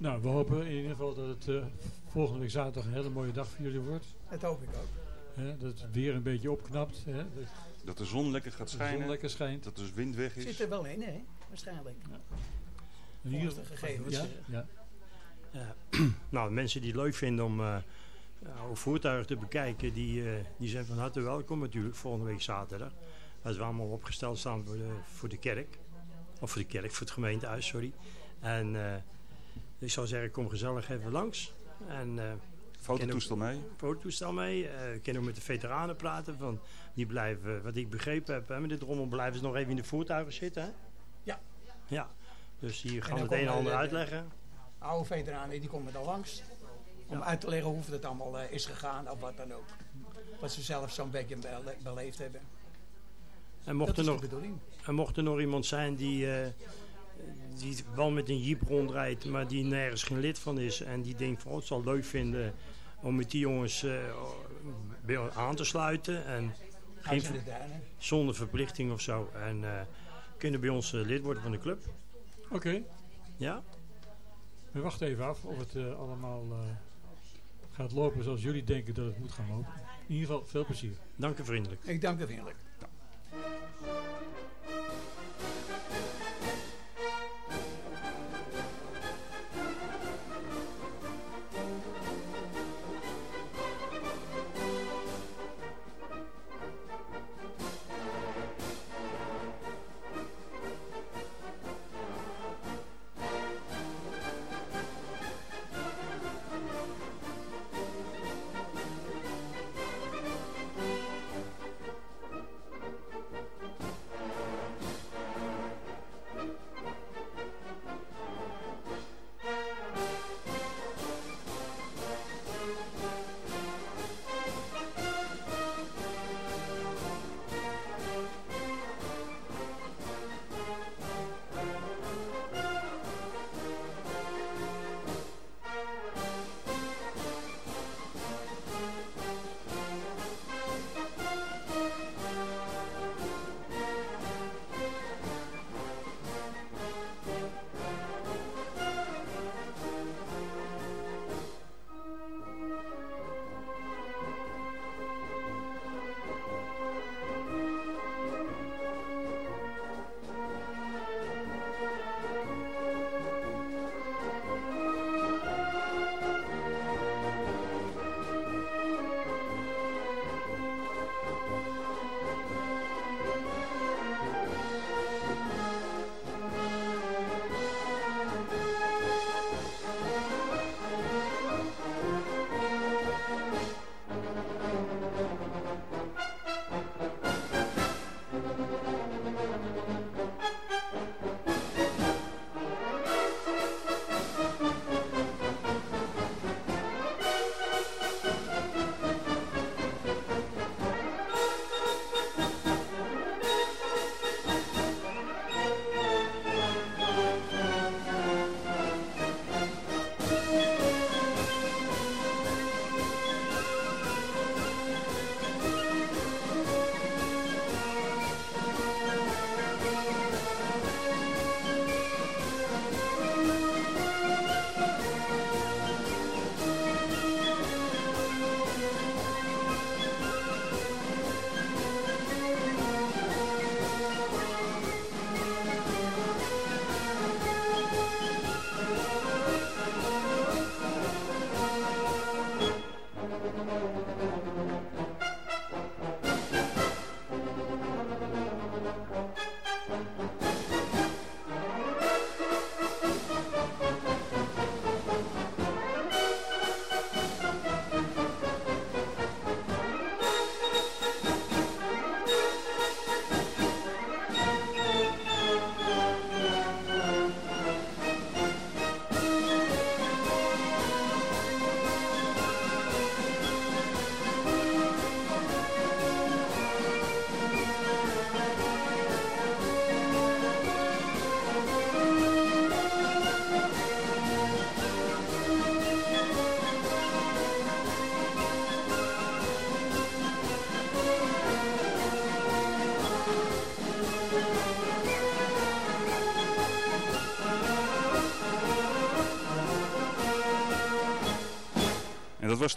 Speaker 6: Nou, we hopen in ieder geval dat het eh, volgende week zaterdag een hele mooie dag voor jullie wordt.
Speaker 8: Dat hoop ik ook.
Speaker 6: Hè, dat het weer een beetje opknapt. Hè, dat
Speaker 7: Dat de zon lekker gaat
Speaker 6: de
Speaker 7: schijnen.
Speaker 6: zon lekker schijnt.
Speaker 7: Dat dus wind weg is.
Speaker 8: Zit er wel in, hè? Waarschijnlijk. Volgens de gegevens.
Speaker 6: Ja, ja.
Speaker 9: Ja. [CLEARS THROAT] nou, mensen die het leuk vinden om eh, oude voertuigen te bekijken. Die, eh, die zijn van harte welkom natuurlijk volgende week zaterdag. Als we allemaal opgesteld staan voor de, voor de kerk. Of voor de kerk, voor het gemeentehuis, sorry. En eh, ik zou zeggen, kom gezellig even langs. En, eh,
Speaker 7: Fototoestel
Speaker 9: ook-
Speaker 7: mee?
Speaker 9: Fototoestel mee. Eh, Ik kan ook met de veteranen praten. Van, die blijven, wat ik begrepen heb, hè, met dit rommel blijven ze nog even in de voertuigen zitten. Hè?
Speaker 8: Ja.
Speaker 9: Ja. Dus die
Speaker 8: En
Speaker 9: gaan
Speaker 8: dan
Speaker 9: het een en ander
Speaker 8: de-
Speaker 9: uitleggen.
Speaker 8: Oude veteranen die komen dan langs. Om
Speaker 9: Ja.
Speaker 8: uit te leggen hoe het allemaal eh, is gegaan of wat dan ook. Wat ze zelf zo'n beetje bele- beleefd hebben.
Speaker 9: En mocht,
Speaker 8: Dat
Speaker 9: er
Speaker 8: is de
Speaker 9: nog,
Speaker 8: bedoeling.
Speaker 9: en mocht er nog iemand zijn die, eh, die wel met een jeep rondrijdt, maar die nergens geen lid van is. En die denkt van, oh, het zal leuk vinden om met die jongens eh, bij ons aan te sluiten. En
Speaker 8: duinen.
Speaker 9: zonder verplichting of zo. En eh, kunnen bij ons eh, lid worden van de club.
Speaker 6: Oké.
Speaker 9: Ja?
Speaker 6: We wachten even af of het allemaal eh, gaat lopen zoals jullie denken dat het moet gaan lopen. In ieder geval veel plezier.
Speaker 9: Dank u vriendelijk.
Speaker 8: Ik dank u vriendelijk.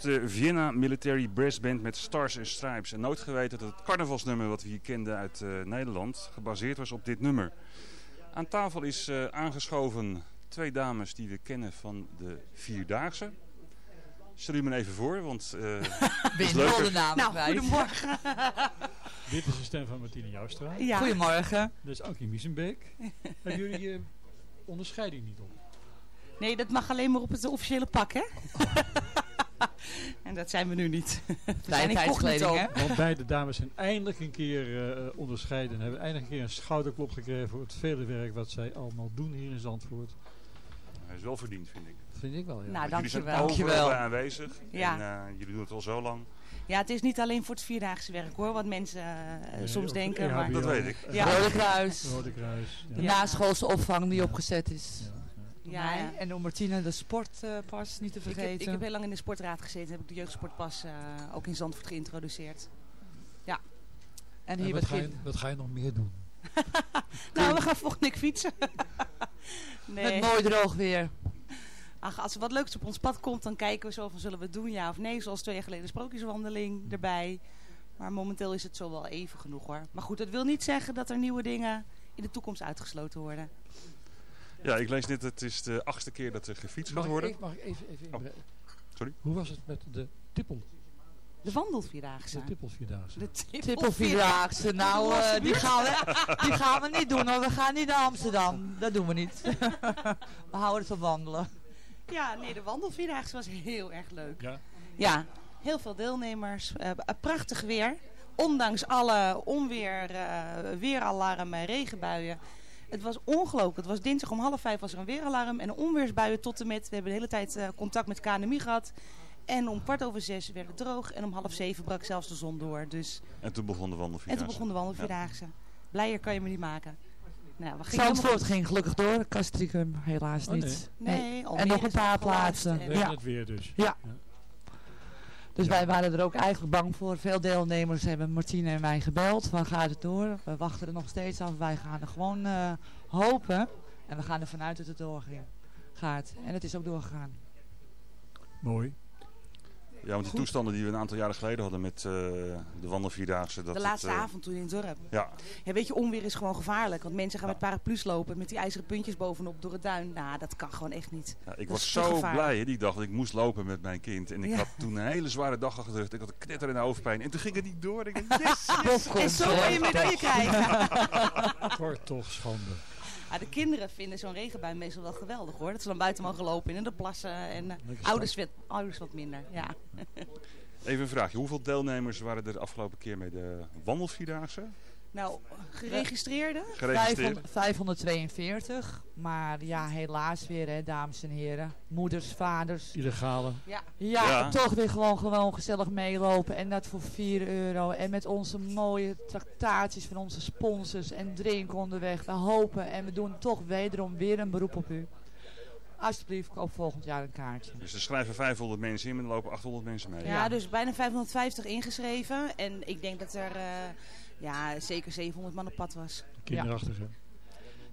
Speaker 7: De Vienna Military Brass Band met Stars and Stripes. En nooit geweten dat het carnavalsnummer wat we hier kenden uit eh, Nederland gebaseerd was op dit nummer. Aan tafel is eh, aangeschoven twee dames die we kennen van de Vierdaagse. Stel u me even voor, want... eh [LAUGHS]
Speaker 10: Ben de naam
Speaker 11: Nou, goedemorgen. [LAUGHS]
Speaker 6: Dit is de stem van Martine Joustra.
Speaker 11: Ja.
Speaker 10: Goedemorgen.
Speaker 6: Dat is Ankie Miesenbeek. Hebben jullie je onderscheiding niet op?
Speaker 11: Nee, dat mag alleen maar op het officiële pak, hè? En dat zijn we nu niet. [LAUGHS] We zijn
Speaker 10: hè?
Speaker 6: Want beide dames zijn eindelijk een keer eh, onderscheiden. En hebben eindelijk een keer een schouderklop gekregen voor het vele werk wat zij allemaal doen hier in Zandvoort.
Speaker 7: Hij is wel verdiend, vind ik.
Speaker 6: Vind ik wel, ja.
Speaker 11: Nou,
Speaker 7: Want jullie zijn
Speaker 11: dankjewel.
Speaker 7: overal
Speaker 10: Dankjewel.
Speaker 7: bij aanwezig.
Speaker 11: Ja.
Speaker 7: En eh, jullie doen het al zo lang.
Speaker 11: Ja, het is niet alleen voor het vierdaagse werk, hoor. Wat mensen eh,
Speaker 6: Nee,
Speaker 11: soms denken. Maar...
Speaker 7: Dat weet ik.
Speaker 11: Ja.
Speaker 10: Rode Kruis.
Speaker 6: Rode Kruis. Ja.
Speaker 10: De naschoolse opvang die opgezet is.
Speaker 6: Ja, ja.
Speaker 11: Ja, ja.
Speaker 10: En door Martine de sportpas niet te
Speaker 11: Ik heb,
Speaker 10: vergeten.
Speaker 11: ik heb heel lang in de sportraad gezeten. Heb ik de jeugdsportpas eh, ook in Zandvoort geïntroduceerd.
Speaker 10: en
Speaker 6: En
Speaker 10: hier
Speaker 6: wat, ga je,
Speaker 10: begint
Speaker 6: wat ga je nog meer doen? [LAUGHS]
Speaker 11: Nou, we gaan volgende week fietsen. [LAUGHS] nee.
Speaker 10: met mooi droog weer.
Speaker 11: Ach, als er wat leuks op ons pad komt, dan kijken we zo van zullen we het doen, ja of nee. Zoals twee jaar geleden de sprookjeswandeling erbij. Maar momenteel is het zo wel even genoeg hoor. Maar goed, dat wil niet zeggen dat er nieuwe dingen in de toekomst uitgesloten worden.
Speaker 7: Ja, ik lees net, het is de achtste keer dat er gefietst
Speaker 6: Mag ik,
Speaker 7: worden.
Speaker 6: even- mag ik even, even
Speaker 7: Oh,
Speaker 6: inbreken?
Speaker 7: sorry.
Speaker 6: Hoe was het met de tippel?
Speaker 11: De wandelvierdaagse.
Speaker 6: De tippelvierdaagse.
Speaker 11: De
Speaker 10: Tippelvierdaagse. Nou, eh, die, gaan we, die gaan we niet doen hoor. We gaan niet naar Amsterdam. Dat doen we niet. [LAUGHS] we houden het van wandelen.
Speaker 11: Ja, nee, de wandelvierdaagse was heel erg leuk.
Speaker 6: Ja.
Speaker 11: Ja, heel veel deelnemers. eh, prachtig weer. Ondanks alle onweer, eh, weeralarmen, regenbuien. Het was ongelooflijk. Het was dinsdag om half vijf was er een weeralarm en een onweersbuien tot en met. We hebben de hele tijd eh, contact met KNMI gehad. En om kwart over zes werd het droog en om half zeven brak zelfs de zon door. Dus,
Speaker 7: En toen begon de
Speaker 11: en
Speaker 7: wandelvierdaagse.
Speaker 11: toen begon de wandelvierdaagse. Blijer kan je me niet maken. Nou, we gingen
Speaker 10: Zandvoort
Speaker 11: helemaal-
Speaker 10: ging gelukkig door. Castricum helaas
Speaker 6: Oh,
Speaker 10: niet.
Speaker 11: Nee, Almere
Speaker 10: En nog een paar plaatsen.
Speaker 11: en-
Speaker 10: Ja.
Speaker 6: het weer dus.
Speaker 10: Ja. Dus wij waren er ook eigenlijk bang voor. Veel deelnemers hebben Martine en mij gebeld. Van gaat het door? We wachten er nog steeds af. Wij gaan er gewoon eh, hopen. En we gaan er vanuit dat het doorging. Gaat. En het is ook doorgegaan.
Speaker 6: Mooi.
Speaker 7: Ja, want die toestanden die we een aantal jaren geleden hadden met eh, de wandelvierdaagse. Dat
Speaker 11: de
Speaker 7: het,
Speaker 11: laatste
Speaker 7: eh,
Speaker 11: avond toen in het dorp.
Speaker 7: Ja,
Speaker 11: Ja, weet je, onweer is gewoon gevaarlijk. Want mensen gaan met paraplu's lopen met die ijzeren puntjes bovenop door het duin. Nou, dat kan gewoon echt niet.
Speaker 7: ja, ik
Speaker 11: Dat
Speaker 7: was zo blij hè, die dag dat ik moest lopen met mijn kind. En ik
Speaker 11: Ja.
Speaker 7: had toen een hele zware dag achter de rug. Ik had een knetter in de hoofdpijn. En toen ging het niet door. Ik dacht, yes, yes.
Speaker 11: En zo kan je medaille krijgen. [LAUGHS]
Speaker 6: Wordt toch schande.
Speaker 11: Ja, de kinderen vinden zo'n regenbui meestal wel geweldig hoor. Dat ze dan buiten mogen lopen in de plassen. En eh, ouders, wat, ouders wat minder. Ja.
Speaker 7: Even een vraagje. Hoeveel deelnemers waren er de afgelopen keer mee de wandelvierdaagse?
Speaker 11: Nou, geregistreerde?
Speaker 7: Geregistreerd?
Speaker 10: 542. Maar ja, helaas weer hè, dames en heren. Moeders, vaders.
Speaker 6: Illegale.
Speaker 11: Ja.
Speaker 10: Ja,
Speaker 7: Ja.
Speaker 10: toch weer gewoon, gewoon gezellig meelopen. En dat voor 4 euro. En met onze mooie tractaties van onze sponsors. En drinken onderweg. We hopen en we doen toch wederom weer een beroep op u. Alsjeblieft, koop volgend jaar een kaartje.
Speaker 7: Dus er schrijven 500 mensen in en er lopen 800 mensen mee.
Speaker 11: Ja, dus bijna 550 ingeschreven. En ik denk dat er eh, ja, zeker 700 man op pad was.
Speaker 6: Kinderachtige.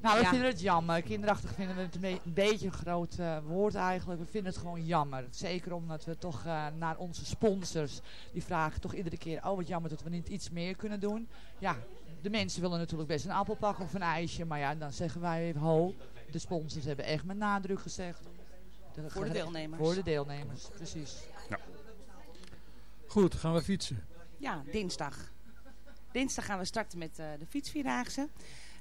Speaker 10: Nou, we
Speaker 11: Ja.
Speaker 10: vinden het jammer. Kinderachtig vinden we het een, be- een beetje een groot eh, woord eigenlijk. We vinden het gewoon jammer. Zeker omdat we toch eh, naar onze sponsors, die vragen toch iedere keer, oh wat jammer dat we niet iets meer kunnen doen. Ja, de mensen willen natuurlijk best een appelpak of een ijsje. Maar ja, dan zeggen wij, ho, de sponsors hebben echt met nadruk gezegd.
Speaker 11: Voor de deelnemers.
Speaker 10: Voor de deelnemers, precies.
Speaker 6: Goed, gaan we fietsen.
Speaker 11: Ja, dinsdag. Dinsdag gaan we starten met eh, de fietsvierdaagse.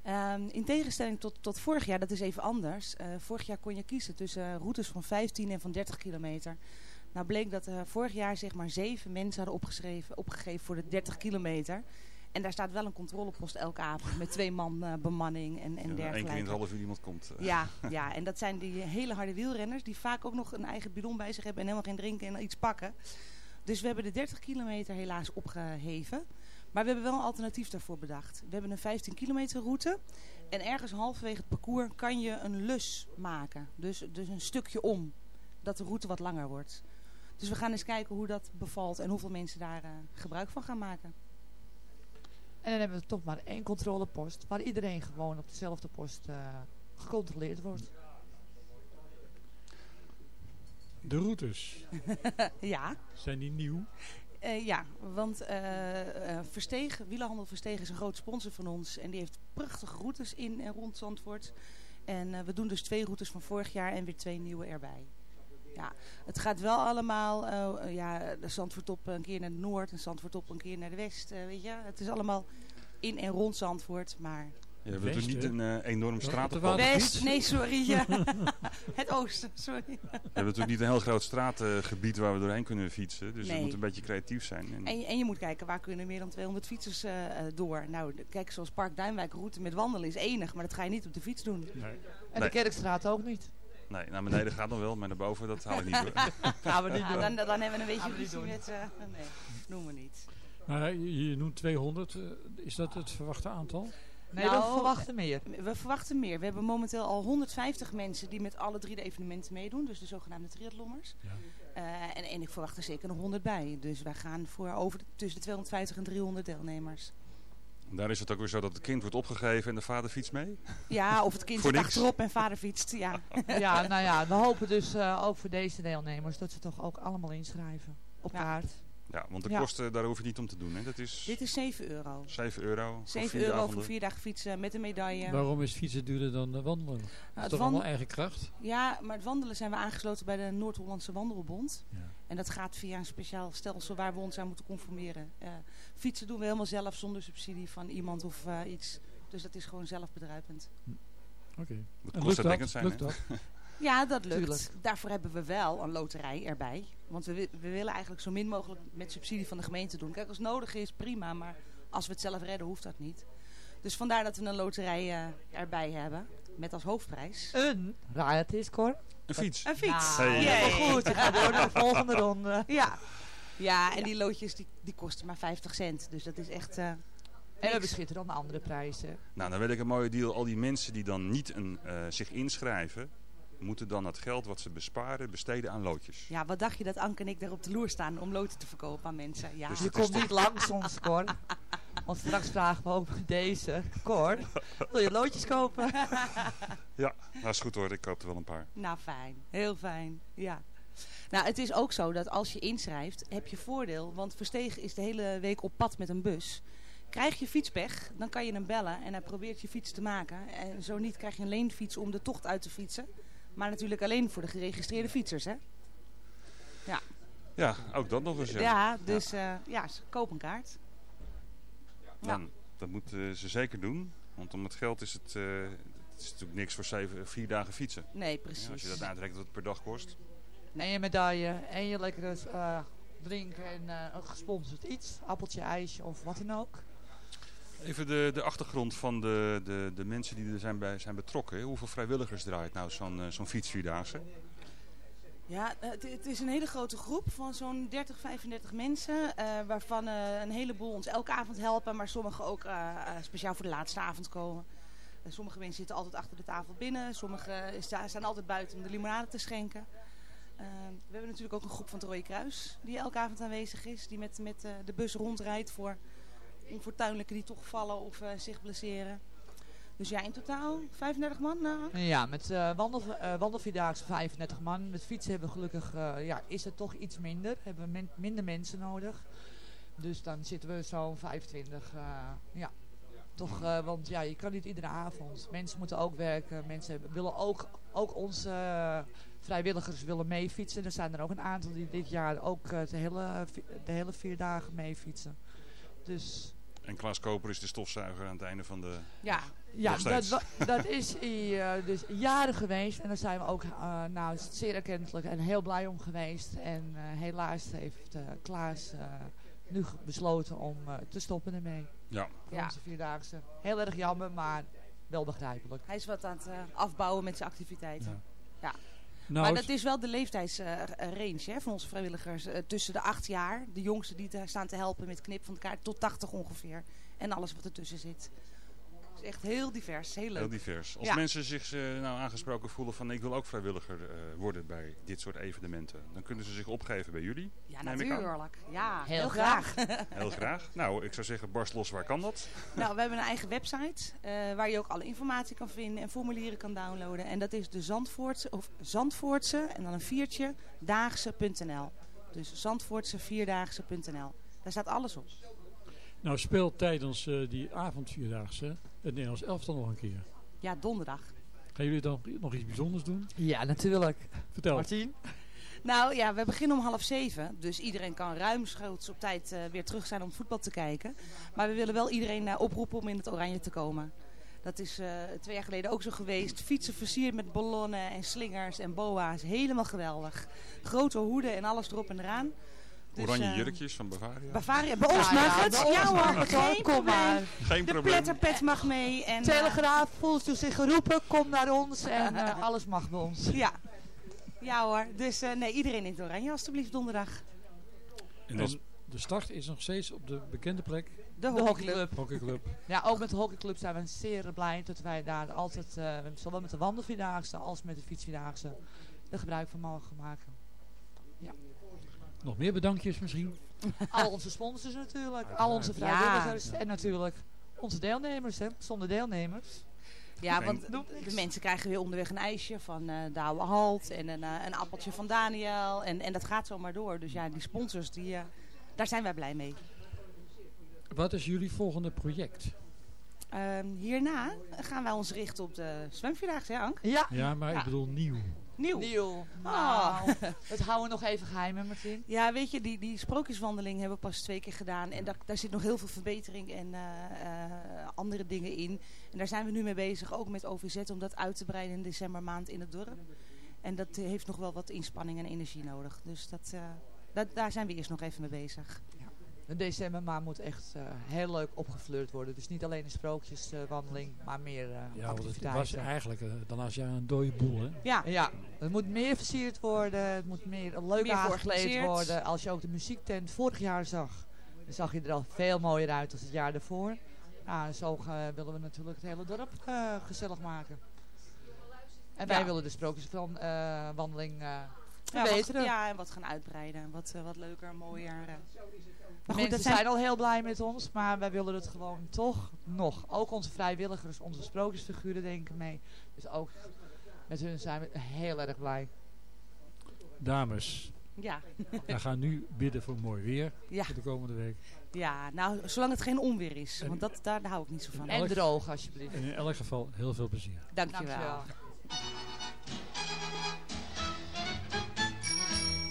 Speaker 11: Ehm, in tegenstelling tot, tot vorig jaar, dat is even anders. Eh, vorig jaar kon je kiezen tussen routes van 15 en van 30 kilometer. Nou bleek dat eh, vorig jaar zeg maar zeven mensen hadden opgeschreven, opgegeven voor de 30 kilometer. En daar staat wel een controlepost elke avond met twee man eh, bemanning en, en
Speaker 7: Ja, Eén
Speaker 11: dergelijke.
Speaker 7: keer in het half uur iemand komt. eh.
Speaker 11: Ja, ja, en dat zijn die hele harde wielrenners die vaak ook nog een eigen bidon bij zich hebben en helemaal geen drinken en iets pakken. Dus we hebben de 30 kilometer helaas opgeheven. Maar we hebben wel een alternatief daarvoor bedacht. We hebben een 15 kilometer route. En ergens halverwege het parcours kan je een lus maken. Dus, dus een stukje om. Dat de route wat langer wordt. Dus we gaan eens kijken hoe dat bevalt en hoeveel mensen daar eh, gebruik van gaan maken.
Speaker 10: En dan hebben we toch maar één controlepost, waar iedereen gewoon op dezelfde post eh, gecontroleerd wordt.
Speaker 6: De routes. [LAUGHS]
Speaker 11: ja.
Speaker 6: Zijn die nieuw?
Speaker 11: Eh, ja, want eh, Verstegen, Wielerhandel Verstegen is een groot sponsor van ons. En die heeft prachtige routes in en rond Zandvoort. En we doen dus twee routes van vorig jaar en weer twee nieuwe erbij. Ja, het gaat wel allemaal, ja, Zandvoort op een keer naar de Noord en Zandvoort op een keer naar de West. weet je, het is allemaal in en rond Zandvoort, maar...
Speaker 7: Je hebt natuurlijk niet een eh, enorm
Speaker 11: West, nee, sorry. Ja. [LAUGHS] het oosten, sorry.
Speaker 7: We hebben natuurlijk niet een heel groot straatgebied waar we doorheen kunnen fietsen. Dus
Speaker 11: Nee.
Speaker 7: we moeten een beetje creatief zijn. En,
Speaker 11: En, je- en je moet kijken, waar kunnen meer dan 200 fietsers eh, eh, door? Nou, kijk, zoals Park Duinwijk, route met wandelen is enig, maar dat ga je niet op de fiets doen.
Speaker 10: En
Speaker 7: Nee.
Speaker 10: de Kerkstraat ook niet.
Speaker 7: Nee, naar beneden gaat nog wel, maar naar boven dat haal ik niet door.
Speaker 10: Gaan we niet
Speaker 11: Ja,
Speaker 10: doen. [LAUGHS]
Speaker 11: dan, dan hebben we een beetje
Speaker 10: we
Speaker 11: ruzie met... eh, [LAUGHS] nee, doen we niet.
Speaker 6: Maar je, je noemt 200. eh, is dat het verwachte aantal?
Speaker 10: Nee,
Speaker 11: Nou,
Speaker 10: we verwachten meer.
Speaker 11: We verwachten meer. We hebben momenteel al 150 mensen die met alle drie de evenementen meedoen. Dus de zogenaamde triathlommers. Eh, en, en ik verwacht er zeker nog 100 bij. Dus wij gaan voor over de- tussen de 250 en 300 deelnemers.
Speaker 7: Daar is het ook weer zo dat het kind wordt opgegeven en de vader fietst mee.
Speaker 11: Ja, of het kind
Speaker 7: niks.
Speaker 11: achterop en vader fietst. Ja, [LAUGHS]
Speaker 10: Ja, nou ja, we hopen dus eh, ook voor deze deelnemers dat ze toch ook allemaal inschrijven op
Speaker 11: Ja.
Speaker 10: kaart.
Speaker 7: Ja, want de
Speaker 10: Ja.
Speaker 7: kosten, daar hoef je niet om te doen. Hè. Dat is
Speaker 11: Dit is 7 euro.
Speaker 7: 7 euro. voor
Speaker 11: 7
Speaker 7: vier
Speaker 11: euro
Speaker 7: avonden.
Speaker 11: voor vier dagen fietsen met een medaille.
Speaker 6: Waarom is fietsen duurder dan eh, wandelen? Dat is
Speaker 11: het
Speaker 6: toch
Speaker 11: wan-
Speaker 6: allemaal eigen kracht?
Speaker 11: Ja, maar het wandelen zijn we aangesloten bij de Noord-Hollandse Wandelbond.
Speaker 6: Ja.
Speaker 11: En dat gaat via een speciaal stelsel waar we ons aan moeten conformeren. Eh, fietsen doen we helemaal zelf zonder subsidie van iemand of eh, iets. Dus dat is gewoon zelfbedruipend.
Speaker 6: Oké. En lukt
Speaker 7: kostendekkend
Speaker 6: dat?
Speaker 7: zijn.
Speaker 6: Lukt dat? [LAUGHS]
Speaker 11: Ja, dat lukt.
Speaker 10: Tuurlijk.
Speaker 11: Daarvoor hebben we wel een loterij erbij. Want we, we willen eigenlijk zo min mogelijk met subsidie van de gemeente doen. Kijk, als het nodig is, prima. Maar als we het zelf redden, hoeft dat niet. Dus vandaar dat we een loterij eh, erbij hebben. Met als hoofdprijs.
Speaker 10: Een, raar het is, Cor.
Speaker 7: Een fiets.
Speaker 11: Een fiets.
Speaker 10: Nou,
Speaker 7: Hey.
Speaker 10: helemaal goed. Ik ga door naar de volgende ronde.
Speaker 11: Ja. Ja, en die loodjes die, die kosten maar 50 cent. Dus dat is echt... eh,
Speaker 10: En we beschieten dan de andere prijzen.
Speaker 7: Nou, dan weet ik een mooie deal. Al die mensen die dan niet een, eh, zich inschrijven, moeten dan het geld wat ze besparen besteden aan loodjes.
Speaker 11: Ja, wat dacht je dat Anke en ik daar op de loer staan om loten te verkopen aan mensen? Ja.
Speaker 7: Dus
Speaker 10: Je komt niet langs ons, Cor. Want straks vragen we ook deze. Cor, wil je loodjes kopen?
Speaker 7: Ja, dat is goed hoor. Ik koop er wel een paar.
Speaker 11: Nou, fijn. Heel fijn. Ja. Nou, het is ook zo dat als je inschrijft, heb je voordeel. Want Verstegen is de hele week op pad met een bus. Krijg je fietspech, dan kan je hem bellen en hij probeert je fiets te maken. En zo niet krijg je een leenfiets om de tocht uit te fietsen. Maar natuurlijk alleen voor de geregistreerde fietsers, hè? Ja,
Speaker 7: Ja, ook dat nog eens.
Speaker 11: ja,
Speaker 7: Ja.
Speaker 11: dus eh, ja, koop een kaart.
Speaker 7: Dan, dat moeten ze zeker doen. Want om het geld is het, eh, het is natuurlijk niks voor zeven, vier dagen fietsen.
Speaker 11: Nee,
Speaker 7: Ja,
Speaker 11: precies.
Speaker 7: als je dat uitrekent wat het per dag kost.
Speaker 10: En je medaille en je lekkere eh, drinken en eh, een gesponsord iets. Appeltje, ijsje of wat dan ook.
Speaker 7: Even de, de achtergrond van de, de, de mensen die er zijn, bij, zijn betrokken. Hoeveel vrijwilligers draait nou zo'n eh, zo'n fietsvierdaagse?
Speaker 11: Ja, het, het is een hele grote groep van zo'n 30, 35 mensen. eh, waarvan eh, een heleboel ons elke avond helpen. Maar sommigen ook eh, eh, speciaal voor de laatste avond komen. Eh, sommige mensen zitten altijd achter de tafel binnen. Sommigen sta- staan altijd buiten om de limonade te schenken. Eh, we hebben natuurlijk ook een groep van het Rode Kruis. Die elke avond aanwezig is. Die met, met eh, de bus rondrijdt voor onfortuinlijken die toch vallen of eh, zich blesseren. Dus ja, in totaal 35 man. nou,
Speaker 10: Ja, met eh eh, wandelvierdaagse 35 man. Met fietsen hebben we gelukkig, eh, ja, is het toch iets minder. Hebben we min- minder mensen nodig. Dus dan zitten we zo'n 25, eh, ja. Toch, eh, want ja, je kan niet iedere avond. Mensen moeten ook werken. Mensen willen ook, ook onze eh, vrijwilligers willen meefietsen. Er zijn er ook een aantal die dit jaar ook eh, de, hele, de hele vier dagen meefietsen. Dus
Speaker 7: En Klaas Koper is de stofzuiger aan het einde van de...
Speaker 11: Ja,
Speaker 10: ja, dat, dat is eh, dus jaren geweest. En daar zijn we ook eh, nou, zeer erkentelijk en heel blij om geweest. En eh, helaas heeft eh, Klaas eh, nu besloten om eh, te stoppen ermee.
Speaker 7: Ja.
Speaker 10: Voor
Speaker 11: Ja.
Speaker 10: onze vierdaagse. Heel erg jammer, maar wel begrijpelijk.
Speaker 11: Hij is wat aan het eh, afbouwen met zijn activiteiten. Ja.
Speaker 6: Nou,
Speaker 11: maar dat is wel de leeftijdsrange hè, van onze vrijwilligers. Eh, tussen de acht jaar, de jongsten die daar staan te helpen met knip van de kaart, tot 80 ongeveer. En alles wat ertussen zit. Is echt heel divers, heel leuk.
Speaker 7: Heel divers. Als
Speaker 11: Ja.
Speaker 7: mensen zich eh, nou aangesproken voelen van ik wil ook vrijwilliger eh, worden bij dit soort evenementen. Dan kunnen ze zich opgeven bij jullie.
Speaker 11: Ja, natuurlijk. Ja,
Speaker 10: Heel
Speaker 11: heel, graag. [LAUGHS]
Speaker 7: Heel graag. Nou, ik zou zeggen barst los, waar kan dat?
Speaker 11: nou, we hebben een eigen website eh, waar je ook alle informatie kan vinden en formulieren kan downloaden. En dat is de Zandvoortse, of Zandvoortse, en dan een viertje, daagse.nl. Dus Zandvoortse vierdaagse.nl. Daar staat alles op.
Speaker 6: nou speelt tijdens eh, die avondvierdaagse het Nederlands elftal nog een keer.
Speaker 11: Ja, donderdag.
Speaker 6: Gaan jullie dan nog iets bijzonders doen?
Speaker 10: Ja, natuurlijk.
Speaker 6: Vertel.
Speaker 10: Martien?
Speaker 11: Nou ja, we beginnen om half zeven. Dus iedereen kan ruimschoots op tijd eh, weer terug zijn om voetbal te kijken. Maar we willen wel iedereen eh, oproepen om in het oranje te komen. Dat is eh, twee jaar geleden ook zo geweest. Fietsen versierd met ballonnen en slingers en boa's. Helemaal geweldig. Grote hoeden en alles erop en eraan. Dus,
Speaker 7: Oranje
Speaker 11: eh,
Speaker 7: jurkjes van Bavaria.
Speaker 11: Bavaria, bij ons
Speaker 10: Ja,
Speaker 11: mag
Speaker 10: ja,
Speaker 11: het. Ja
Speaker 10: mag
Speaker 11: hoor,
Speaker 10: het, hoor.
Speaker 11: geen
Speaker 10: Kom
Speaker 11: probleem.
Speaker 10: maar.
Speaker 7: Geen
Speaker 11: De
Speaker 7: probleem.
Speaker 11: pletterpet mag mee. En, eh,
Speaker 10: Telegraaf voelt u zich geroepen, kom naar ons en [LAUGHS] eh, alles mag bij ons.
Speaker 11: ja. ja hoor, dus eh, nee, iedereen in het oranje alstublieft donderdag.
Speaker 6: En de, de start is nog steeds op de bekende plek.
Speaker 11: De
Speaker 10: De hockeyclub.
Speaker 6: Hockeyclub. [LAUGHS]
Speaker 10: Ja, ook met de hockeyclub zijn we zeer blij dat wij daar altijd, eh, zowel met de wandelvierdaagse als met de fietsvierdaagse, er gebruik van mogen maken.
Speaker 6: Nog meer bedankjes misschien? [LAUGHS]
Speaker 10: Al onze sponsors natuurlijk, al onze vrijwilligers en natuurlijk onze deelnemers. Hè. Zonder deelnemers.
Speaker 11: Ja, want de mensen krijgen weer onderweg een ijsje van eh de oude halt en een, eh, een appeltje van Daniel. En, en dat gaat zomaar door. Dus ja, die sponsors, die, eh, daar zijn wij blij mee.
Speaker 6: Wat is jullie volgende project?
Speaker 11: Ehm, hierna gaan wij ons richten op de zwemvierdaagse, hè Ank?
Speaker 10: Ja.
Speaker 6: Ja, maar
Speaker 11: Ja.
Speaker 6: ik bedoel nieuw.
Speaker 11: Nieuw.
Speaker 10: Nieuw. Nou, dat houden we nog even geheim, hè Martien?
Speaker 11: Ja, weet je, die, die sprookjeswandeling hebben we pas twee keer gedaan. En daar, daar zit nog heel veel verbetering en eh, eh, andere dingen in. En daar zijn we nu mee bezig, ook met OVZ, om dat uit te breiden in decembermaand in het dorp. En dat heeft nog wel wat inspanning en energie nodig. Dus dat, eh, dat, daar zijn we eerst nog even mee bezig.
Speaker 10: De decembermaand moet echt eh, heel leuk opgefleurd worden. Dus niet alleen een sprookjeswandeling, maar meer eh
Speaker 6: Ja, want het
Speaker 10: activiteiten.
Speaker 6: was eigenlijk eh, dan als je een dode boel, hè?
Speaker 11: Ja.
Speaker 10: Ja, het moet meer versierd worden. Het moet meer leuk
Speaker 11: Meer
Speaker 10: aangekleed worden. Als je ook de muziektent vorig jaar zag, dan zag je er al veel mooier uit dan het jaar daarvoor. Nou, zo willen we natuurlijk het hele dorp eh, gezellig maken. En wij
Speaker 11: Ja.
Speaker 10: willen de sprookjeswandeling eh
Speaker 11: Ja, wat,
Speaker 10: verbeteren.
Speaker 11: ja, en wat gaan uitbreiden. Wat, wat leuker, mooier.
Speaker 10: Maar
Speaker 11: goed,
Speaker 10: Mensen
Speaker 11: dat
Speaker 10: zijn...
Speaker 11: zijn-
Speaker 10: al heel blij met ons, maar wij willen het gewoon toch nog. Ook onze vrijwilligers, onze sprookjesfiguren denken mee. Dus ook met hun zijn we heel erg blij.
Speaker 6: Dames,
Speaker 11: Ja.
Speaker 6: we gaan nu bidden voor mooi weer [LAUGHS]
Speaker 11: Ja.
Speaker 6: voor de komende week.
Speaker 11: ja, nou, zolang het geen onweer is. Want dat, daar, daar hou ik niet zo van.
Speaker 10: En droog alsjeblieft.
Speaker 6: En in elk geval heel veel plezier.
Speaker 11: Dankjewel.
Speaker 10: Dankjewel.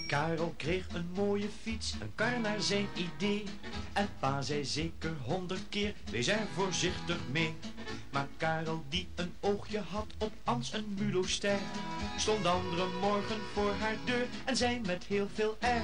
Speaker 12: Karel kreeg een mooie fiets, een kar naar zijn idee. En pa zei zeker honderd keer, wees er voorzichtig mee. Maar Karel die een oogje had op Ans een muloster, stond andere morgen voor haar deur en zei met heel veel air.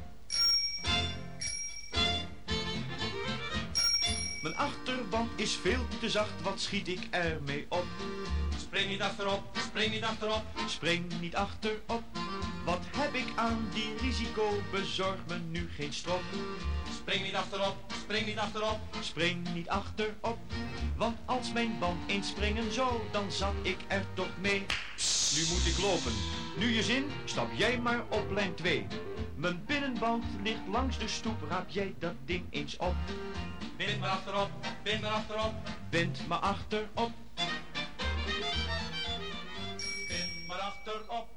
Speaker 12: Mijn achterband is veel te zacht, wat schiet ik ermee op?
Speaker 13: Spring niet achterop, spring niet achterop.
Speaker 12: Spring niet achterop. Wat heb ik aan die risico? Bezorg me nu geen strop.
Speaker 13: Spring niet achterop, spring niet achterop.
Speaker 12: Spring niet achterop, want als mijn band eens springen zou, dan zat ik er toch mee. Nu moet ik lopen. Nu je zin, stap jij maar op lijn 2. Mijn binnenband ligt langs de stoep, raap jij dat ding eens op.
Speaker 13: Bind maar achterop, bind maar achterop.
Speaker 12: Bind me achterop.
Speaker 13: Bind maar achterop.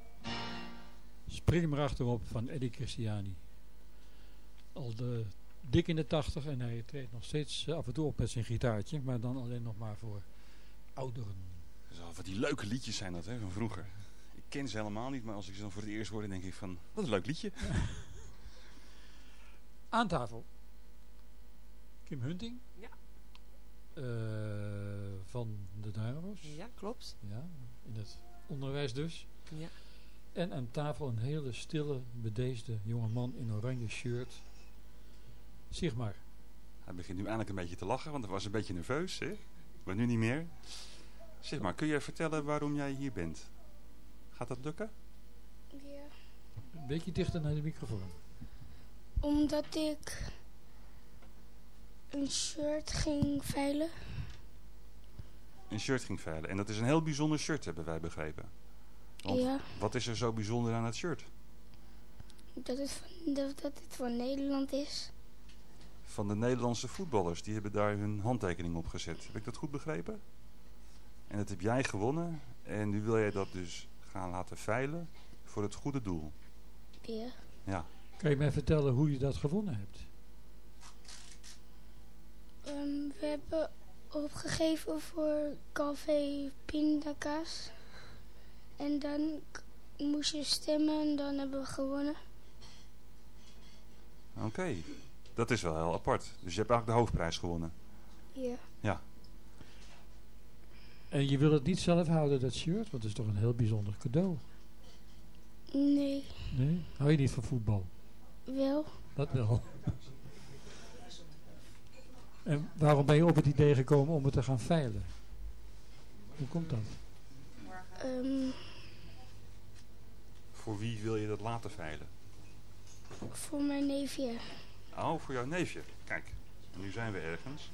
Speaker 6: Spring maar achterop van Eddie Christiani. Al de, dik in de tachtig en hij treedt nog steeds eh, af en toe op met zijn gitaartje. Maar dan alleen nog maar voor ouderen.
Speaker 7: Zo, wat die leuke liedjes zijn dat, hè, van vroeger. Ik ken ze helemaal niet, maar als ik ze dan voor het eerst hoor, dan denk ik van, wat een leuk liedje. [LAUGHS]
Speaker 6: Aan tafel. Kim Hunting.
Speaker 14: Ja.
Speaker 6: Eh, van de Duivenbos.
Speaker 14: Ja, klopt.
Speaker 6: Ja, in het onderwijs dus.
Speaker 14: Ja.
Speaker 6: En aan tafel een hele stille, bedeesde jonge man in oranje shirt. Sigmar.
Speaker 7: Hij begint nu eindelijk een beetje te lachen, want hij was een beetje nerveus, hè? Maar nu niet meer. Zeg maar, kun jij vertellen waarom jij hier bent? Gaat dat lukken?
Speaker 15: Ja,
Speaker 6: Een beetje dichter naar de microfoon.
Speaker 15: omdat ik een shirt ging veilen.
Speaker 7: Een shirt ging veilen. En dat is een heel bijzonder shirt, hebben wij begrepen. Want
Speaker 15: Ja.
Speaker 7: Wat is er zo bijzonder aan het shirt?
Speaker 15: Dat het, van, dat, dat het van Nederland is.
Speaker 7: Van de Nederlandse voetballers, die hebben daar hun handtekening op gezet. Heb ik dat goed begrepen? En dat heb jij gewonnen. En nu wil jij dat dus gaan laten veilen voor het goede doel.
Speaker 15: Ja.
Speaker 7: Ja.
Speaker 6: Kan je mij vertellen hoe je dat gewonnen hebt?
Speaker 15: Ehm, we hebben opgegeven voor Café Pindakaas. En dan moest je stemmen en dan hebben we gewonnen.
Speaker 7: Oké. Dat is wel heel apart. Dus je hebt eigenlijk de hoofdprijs gewonnen.
Speaker 15: Ja.
Speaker 7: Ja.
Speaker 6: En je wil het niet zelf houden, dat shirt? Want het is toch een heel bijzonder cadeau.
Speaker 15: Nee,
Speaker 6: Nee? Hou je niet van voetbal?
Speaker 15: wel.
Speaker 6: Dat wel. En waarom ben je op het idee gekomen om het te gaan veilen? Hoe komt dat?
Speaker 15: Ehm,
Speaker 7: Voor wie wil je dat laten veilen?
Speaker 15: voor mijn neefje.
Speaker 7: Oh, voor jouw neefje. Kijk, nu zijn we ergens.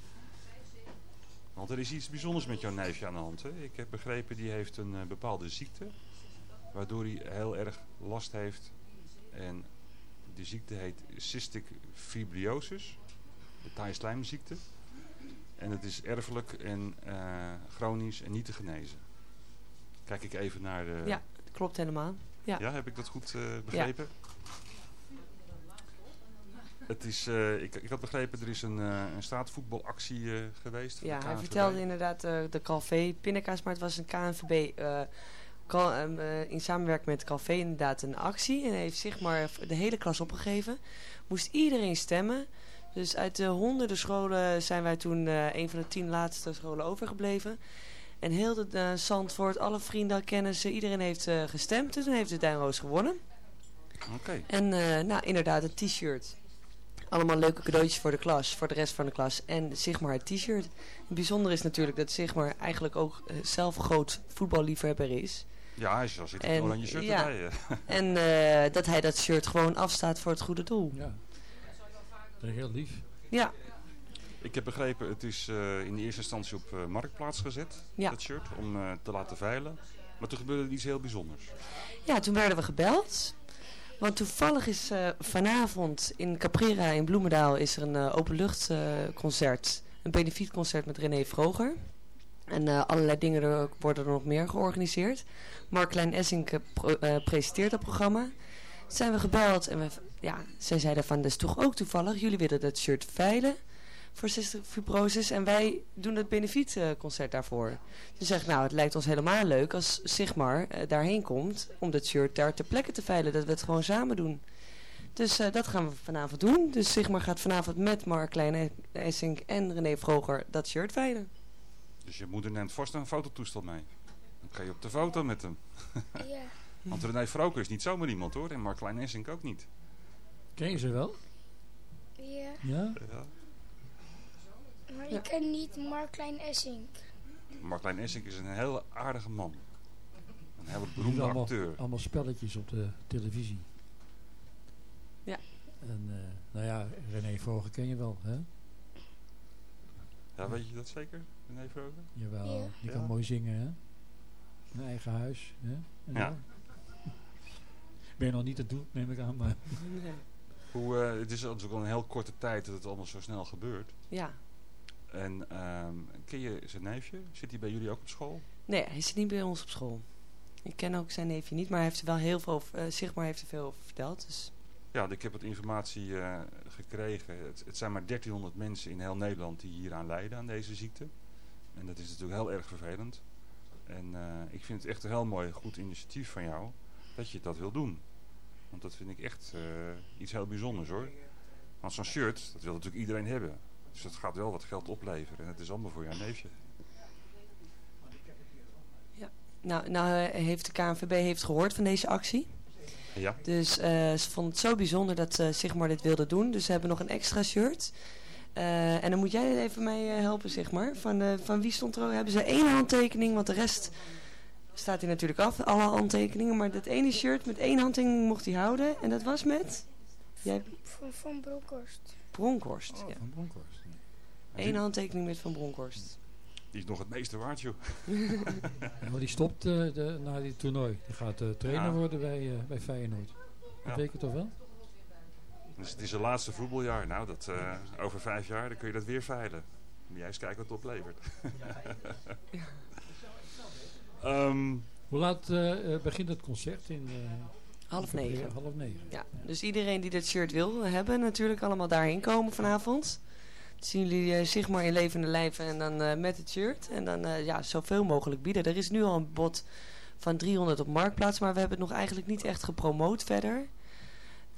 Speaker 7: Want er is iets bijzonders met jouw neefje aan de hand. Hè? Ik heb begrepen, die heeft een eh, bepaalde ziekte. Waardoor hij heel erg last heeft. En die ziekte heet cystic fibriosis. De taaislijmziekte. En het is erfelijk en eh, chronisch en niet te genezen. Kijk ik even naar... de.
Speaker 14: Ja, klopt helemaal. Ja.
Speaker 7: Ja, heb ik dat goed eh, begrepen? Het is, eh, ik, ik had begrepen, er is een, eh, een straatvoetbalactie eh, geweest.
Speaker 14: Ja, hij vertelde inderdaad de Calvé pindakaas, maar het was een KNVB eh, ehm, eh, in samenwerking met Calvé inderdaad een actie. En hij heeft zich maar de hele klas opgegeven. Moest iedereen stemmen. Dus uit de honderden scholen zijn wij toen een van de tien laatste scholen overgebleven. En heel de Zandvoort, alle vrienden, kennissen, iedereen heeft gestemd. En toen heeft de Duinroos gewonnen.
Speaker 7: Oké.
Speaker 14: En nou, inderdaad, een t-shirt. Allemaal leuke cadeautjes voor de klas, voor de rest van de klas. En Sigmar het t-shirt. Het bijzondere is natuurlijk dat Sigmar eigenlijk ook eh, zelf groot voetballiefhebber is.
Speaker 7: Ja, hij zit een
Speaker 14: En,
Speaker 7: oranje shirt
Speaker 14: ja.
Speaker 7: erbij. eh. [LAUGHS]
Speaker 14: En eh, dat hij dat shirt gewoon afstaat voor het goede doel.
Speaker 6: Ja. Dat is heel lief.
Speaker 14: Ja.
Speaker 7: Ik heb begrepen, het is eh, in de eerste instantie op eh, Marktplaats gezet,
Speaker 14: Ja.
Speaker 7: dat shirt, om eh, te laten veilen. Maar toen gebeurde er iets heel bijzonders.
Speaker 14: Ja, toen werden we gebeld. Want toevallig is eh, vanavond in Caprera in Bloemendaal is er een eh, openluchtconcert. een benefietconcert met René Vroger. En eh, allerlei dingen worden er nog meer georganiseerd. Mark Klein Essink presenteert dat programma. Zijn we gebeld en we, ja, zij zeiden van, dat is toch ook toevallig. Jullie willen dat shirt veilen voor cystic fibrosis en wij doen het benefietconcert daarvoor. Toen zeg ik, nou, het lijkt ons helemaal leuk als Sigmar eh, daarheen komt om dat shirt daar ter plekke te veilen, dat we het gewoon samen doen. Dus eh, dat gaan we vanavond doen. Dus Sigmar gaat vanavond met Mark Klein Essink en René Vroger dat shirt veilen.
Speaker 7: Dus je moeder neemt vast een fototoestel mee. Dan kan je op de foto met hem.
Speaker 15: Ja. [LAUGHS]
Speaker 7: Want René Vroker is niet zomaar iemand hoor. En Mark Klein Essink ook niet.
Speaker 6: Ken je ze wel?
Speaker 15: Ja.
Speaker 6: Ja?
Speaker 7: Ja.
Speaker 15: Maar ik ken niet Mark Klein Essink.
Speaker 7: Mark Klein Essink is een hele aardige man. Een hele
Speaker 6: doen
Speaker 7: beroemde
Speaker 6: allemaal,
Speaker 7: acteur.
Speaker 6: allemaal spelletjes op de televisie.
Speaker 14: Ja.
Speaker 6: En, eh, nou ja, René Vroger ken je wel, hè?
Speaker 7: Ja, weet je dat zeker, René Vroger?
Speaker 6: Jawel,
Speaker 7: Ja.
Speaker 6: die
Speaker 7: Ja.
Speaker 6: kan mooi zingen, hè? Een eigen huis, hè? En
Speaker 7: Ja.
Speaker 6: Ben je nog niet het doel, neem ik aan, maar...
Speaker 7: Hoe, eh, het is natuurlijk al een heel korte tijd dat het allemaal zo snel gebeurt.
Speaker 14: Ja.
Speaker 7: En ehm, ken je zijn neefje? Zit hij bij jullie ook op school?
Speaker 14: Nee, hij zit niet bij ons op school. Ik ken ook zijn neefje niet, maar hij heeft er wel heel veel over, eh, Sigmar heeft er veel over verteld. Dus
Speaker 7: Ja, ik heb wat informatie eh, gekregen. Het, het zijn maar 1300 mensen in heel Nederland die hieraan lijden, aan deze ziekte. En dat is natuurlijk heel erg vervelend. En eh, ik vind het echt een heel mooi, goed initiatief van jou dat je dat wil doen. Want dat vind ik echt iets heel bijzonders hoor. Want zo'n shirt, dat wil natuurlijk iedereen hebben. Dus dat gaat wel wat geld opleveren. En het is allemaal voor jouw neefje.
Speaker 14: Nou, nou eh, heeft de KNVB heeft gehoord van deze actie.
Speaker 7: Ja.
Speaker 14: Dus eh, ze vonden het zo bijzonder dat ze Sigmar dit wilde doen. Dus ze hebben nog een extra shirt. Eh, en dan moet jij even mee eh, helpen, Sigmar. Van, eh, van wie stond er ook? Hebben ze één handtekening? Want de rest staat hier natuurlijk af, alle handtekeningen. Maar dat ene shirt met één handtekening mocht hij houden. En dat was met? Jij,
Speaker 15: Van, van Broekhorst.
Speaker 14: Bronkhorst. ja.
Speaker 6: Oh, Van Bronkhorst.
Speaker 14: Eén handtekening met Van Bronkhorst.
Speaker 7: Die is nog het meeste waard joh. [LAUGHS]
Speaker 6: Ja, maar die stopt eh, de, na die toernooi. Die gaat eh, trainer
Speaker 7: Ja.
Speaker 6: worden bij, eh, bij Feyenoord. Dat
Speaker 7: Ja.
Speaker 6: weet je toch wel?
Speaker 7: Dus het is zijn laatste voetbaljaar. Nou, dat, eh, over vijf jaar dan kun je dat weer veilen. Moet jij eens kijken wat het oplevert. [LAUGHS] Ehm,
Speaker 6: Hoe laat begint het concert? In, eh,
Speaker 14: Half negen.
Speaker 6: Half negen.
Speaker 14: Ja, dus iedereen die dit shirt wil hebben, natuurlijk allemaal daarheen komen vanavond. Dan zien jullie eh, Sigmar in levende lijven en dan eh, met het shirt. En dan eh, ja, zoveel mogelijk bieden. Er is nu al een bod van 300 op Marktplaats, maar we hebben het nog eigenlijk niet echt gepromoot verder.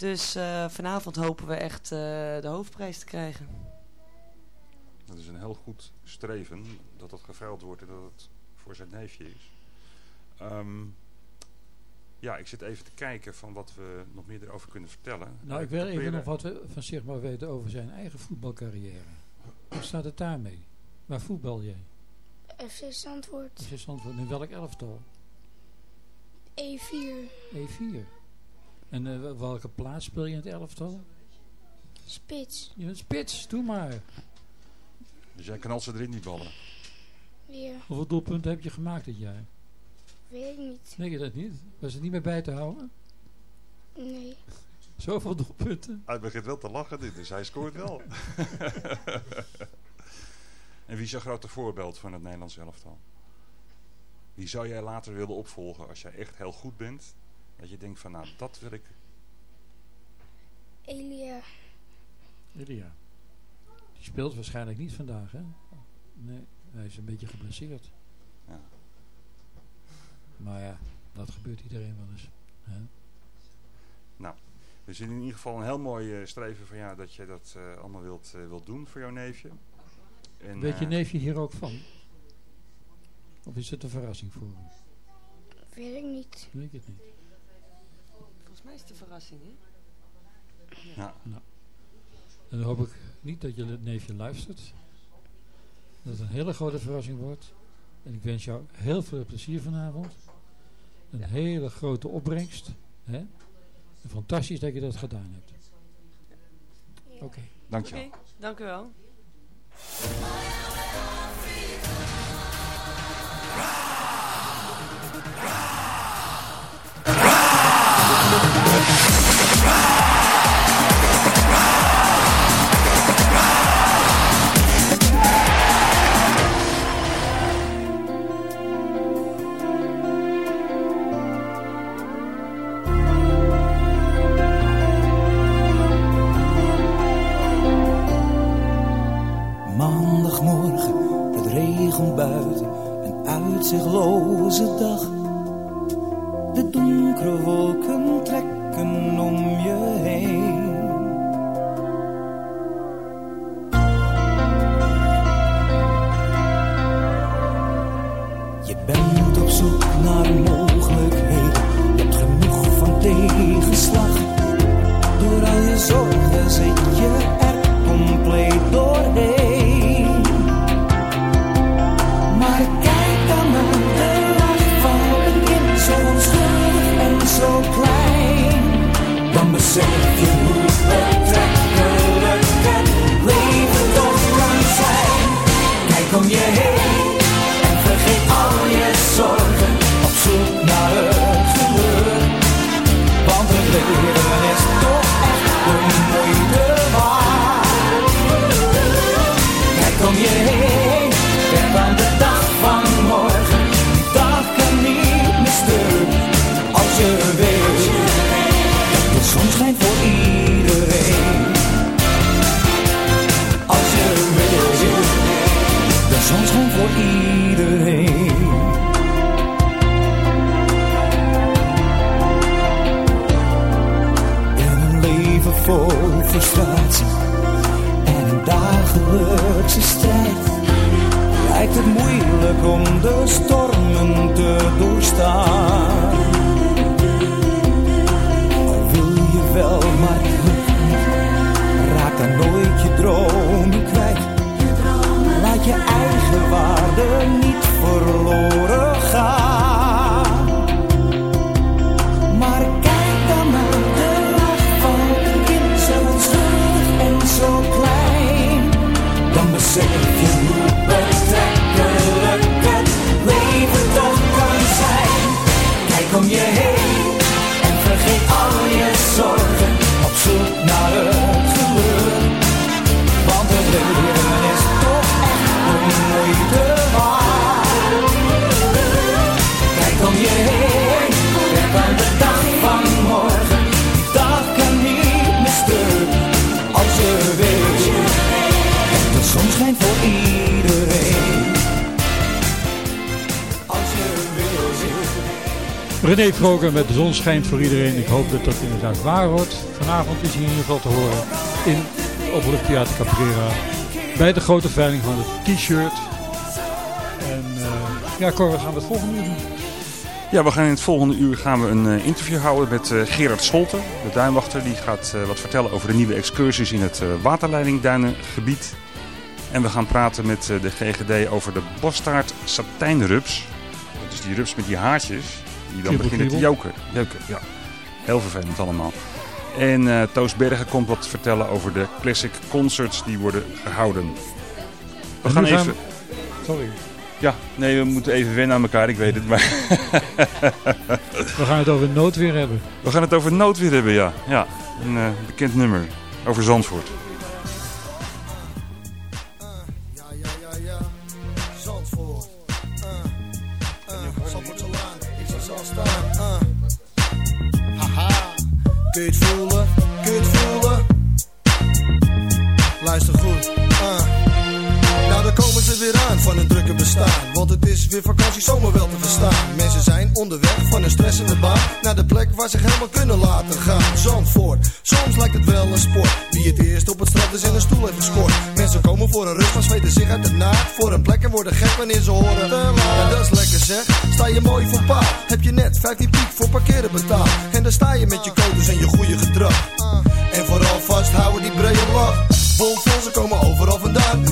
Speaker 14: Dus eh, vanavond hopen we echt eh, de hoofdprijs te krijgen.
Speaker 7: dat is een heel goed streven dat dat geveild wordt en dat het voor zijn neefje is. Ehm, ja, ik zit even te kijken van wat we nog meer erover kunnen vertellen.
Speaker 6: Nou,
Speaker 7: Eh,
Speaker 6: ik wil even nog wat we van Sigmar weten over zijn eigen voetbalcarrière. Hoe staat het daarmee? Waar voetbal jij?
Speaker 15: FC Zandvoort.
Speaker 6: Je Zandvoort in welk elftal?
Speaker 15: E4.
Speaker 6: E4. En eh, welke plaats speel je in het elftal?
Speaker 15: Spits.
Speaker 6: Je bent spits, doe maar.
Speaker 7: Dus jij knalt ze erin die ballen.
Speaker 15: Ja,
Speaker 6: Hoeveel doelpunten heb je gemaakt dit jaar?
Speaker 15: Weet ik niet.
Speaker 6: Denk je dat niet? Was het niet meer bij te houden?
Speaker 15: Nee.
Speaker 6: Zoveel doelpunten?
Speaker 7: Hij begint wel te lachen, dit, dus hij scoort wel. [LAUGHS] en wie is jouw grote voorbeeld van het Nederlands elftal? Wie zou jij later willen opvolgen als jij echt heel goed bent? Dat je denkt van, nou, dat wil ik...
Speaker 15: Elia.
Speaker 6: Elia. Die speelt waarschijnlijk niet vandaag, hè? Nee, hij is een beetje geblesseerd.
Speaker 7: Ja.
Speaker 6: Maar ja, dat gebeurt iedereen wel eens. Hè?
Speaker 7: Nou, we zien in ieder geval een heel mooi eh, streven van jou dat je dat eh, allemaal wilt, eh, wilt doen voor jouw neefje. En,
Speaker 6: Weet je neefje hier ook van? Of is het een verrassing voor hem?
Speaker 15: Weet ik niet.
Speaker 6: Weet ik het niet.
Speaker 14: Volgens mij is het een verrassing, hè?
Speaker 7: Ja.
Speaker 6: Nou. En dan hoop ik niet dat je neefje luistert. Dat het een hele grote verrassing wordt. En ik wens jou heel veel plezier vanavond. Een hele grote opbrengst. Hè? Fantastisch dat je dat gedaan hebt. Oké.
Speaker 7: Dankjewel.
Speaker 14: Oké, dank u wel.
Speaker 6: René Vroger met de zon schijnt voor iedereen. Ik hoop dat dat inderdaad waar wordt. Vanavond is hij in ieder geval te horen in Openluchttheater Caprera. Bij de grote veiling van het t-shirt. En eh, ja, Cor, we gaan het volgende uur doen.
Speaker 7: Ja, we gaan in het volgende uur gaan we een eh, interview houden met eh, Gerard Scholten, de duinwachter. Die gaat wat vertellen over de nieuwe excursies in het waterleidingduinengebied. En we gaan praten met de GGD over de bastaard satijnrups. Dat is die rups met die haartjes die dan beginnen te joken. Jeuken, ja. Heel vervelend allemaal. En eh Toos Bergen komt wat vertellen over de classic concerts die worden gehouden. We
Speaker 6: En
Speaker 7: gaan even...
Speaker 6: Sorry.
Speaker 7: Ja, nee, we moeten even wennen aan elkaar, ik weet het, maar... [LAUGHS]
Speaker 6: We gaan het over noodweer hebben.
Speaker 7: We gaan het over noodweer hebben, ja. ja een eh, bekend nummer over. Zandvoort.
Speaker 16: Kun je het voelen? Kun je het voelen? Luister goed. Uh. Nou, daar komen ze weer aan van hun drukke bestaan. Want het is weer vakantie, zomer wel te verstaan. Mensen zijn onderweg van een stressende baan naar de plek waar ze zich helemaal kunnen laten gaan. Zandvoort, lijkt het wel een sport. Wie het eerst op het strand is in een stoel heeft gescoord. Mensen komen voor een rust, maar zweten zich uit de naad. Voor een plek en worden gek wanneer ze horen. te laat. Dat is lekker zeg, sta je mooi voor paal. Heb je net 15 piek voor parkeren betaald. En dan sta je met je codes en je goede gedrag. En vooral vasthouden die brede lach. Bomvol, ze komen overal vandaan.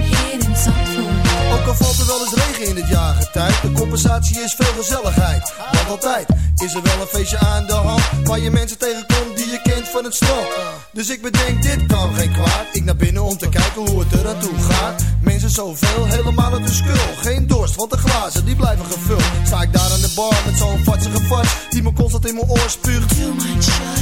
Speaker 16: Valt er wel eens regen in dit jaargetijd. De compensatie is veel gezelligheid. Want altijd is er wel een feestje aan de hand. Waar je mensen tegenkomt die je kent van het strand. Dus ik bedenk, dit kan geen kwaad. Ik naar binnen om te kijken hoe het er aan toe gaat. Mensen zoveel, helemaal uit de skul. Geen dorst, want de glazen die blijven gevuld. Sta ik daar aan de bar met zo'n vatsige vat. Die me constant in mijn oor spuugt.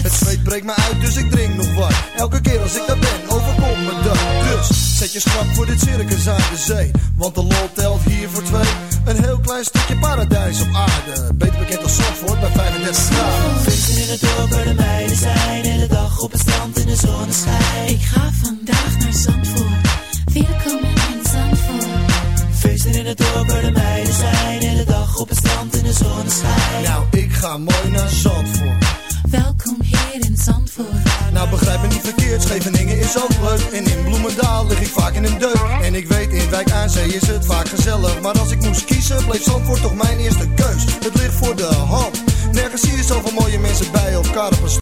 Speaker 16: Het zweet breekt me uit, dus ik drink nog wat. Elke keer als ik daar ben, overkomt me dat. Dus zet je schrap voor dit circus aan de zee. Want de lol telt hier voor twee. Een heel klein stukje paradijs op aarde. Beter bekend als Zandvoort bij 35 graden.
Speaker 17: Feesten in het dorp waar de meiden zijn. In de dag op het strand in de zonneschijn.
Speaker 18: Ik ga vandaag naar Zandvoort. Welkom in Zandvoort.
Speaker 17: Feesten in het dorp waar de meiden zijn. In de dag op het strand in de zonneschijn.
Speaker 16: Nou, ik ga mooi naar Zandvoort.
Speaker 18: Welkom hier in Zandvoort.
Speaker 16: Nou begrijp me niet verkeerd, Scheveningen is ook leuk En in Bloemendaal lig ik vaak in een deuk En ik weet, in Wijk aan Zee is het vaak gezellig Maar als ik moest kiezen, bleef Zandvoort toch mijn eerste keus Het ligt voor de hand Nergens zie je zoveel mooie mensen bij elkaar op een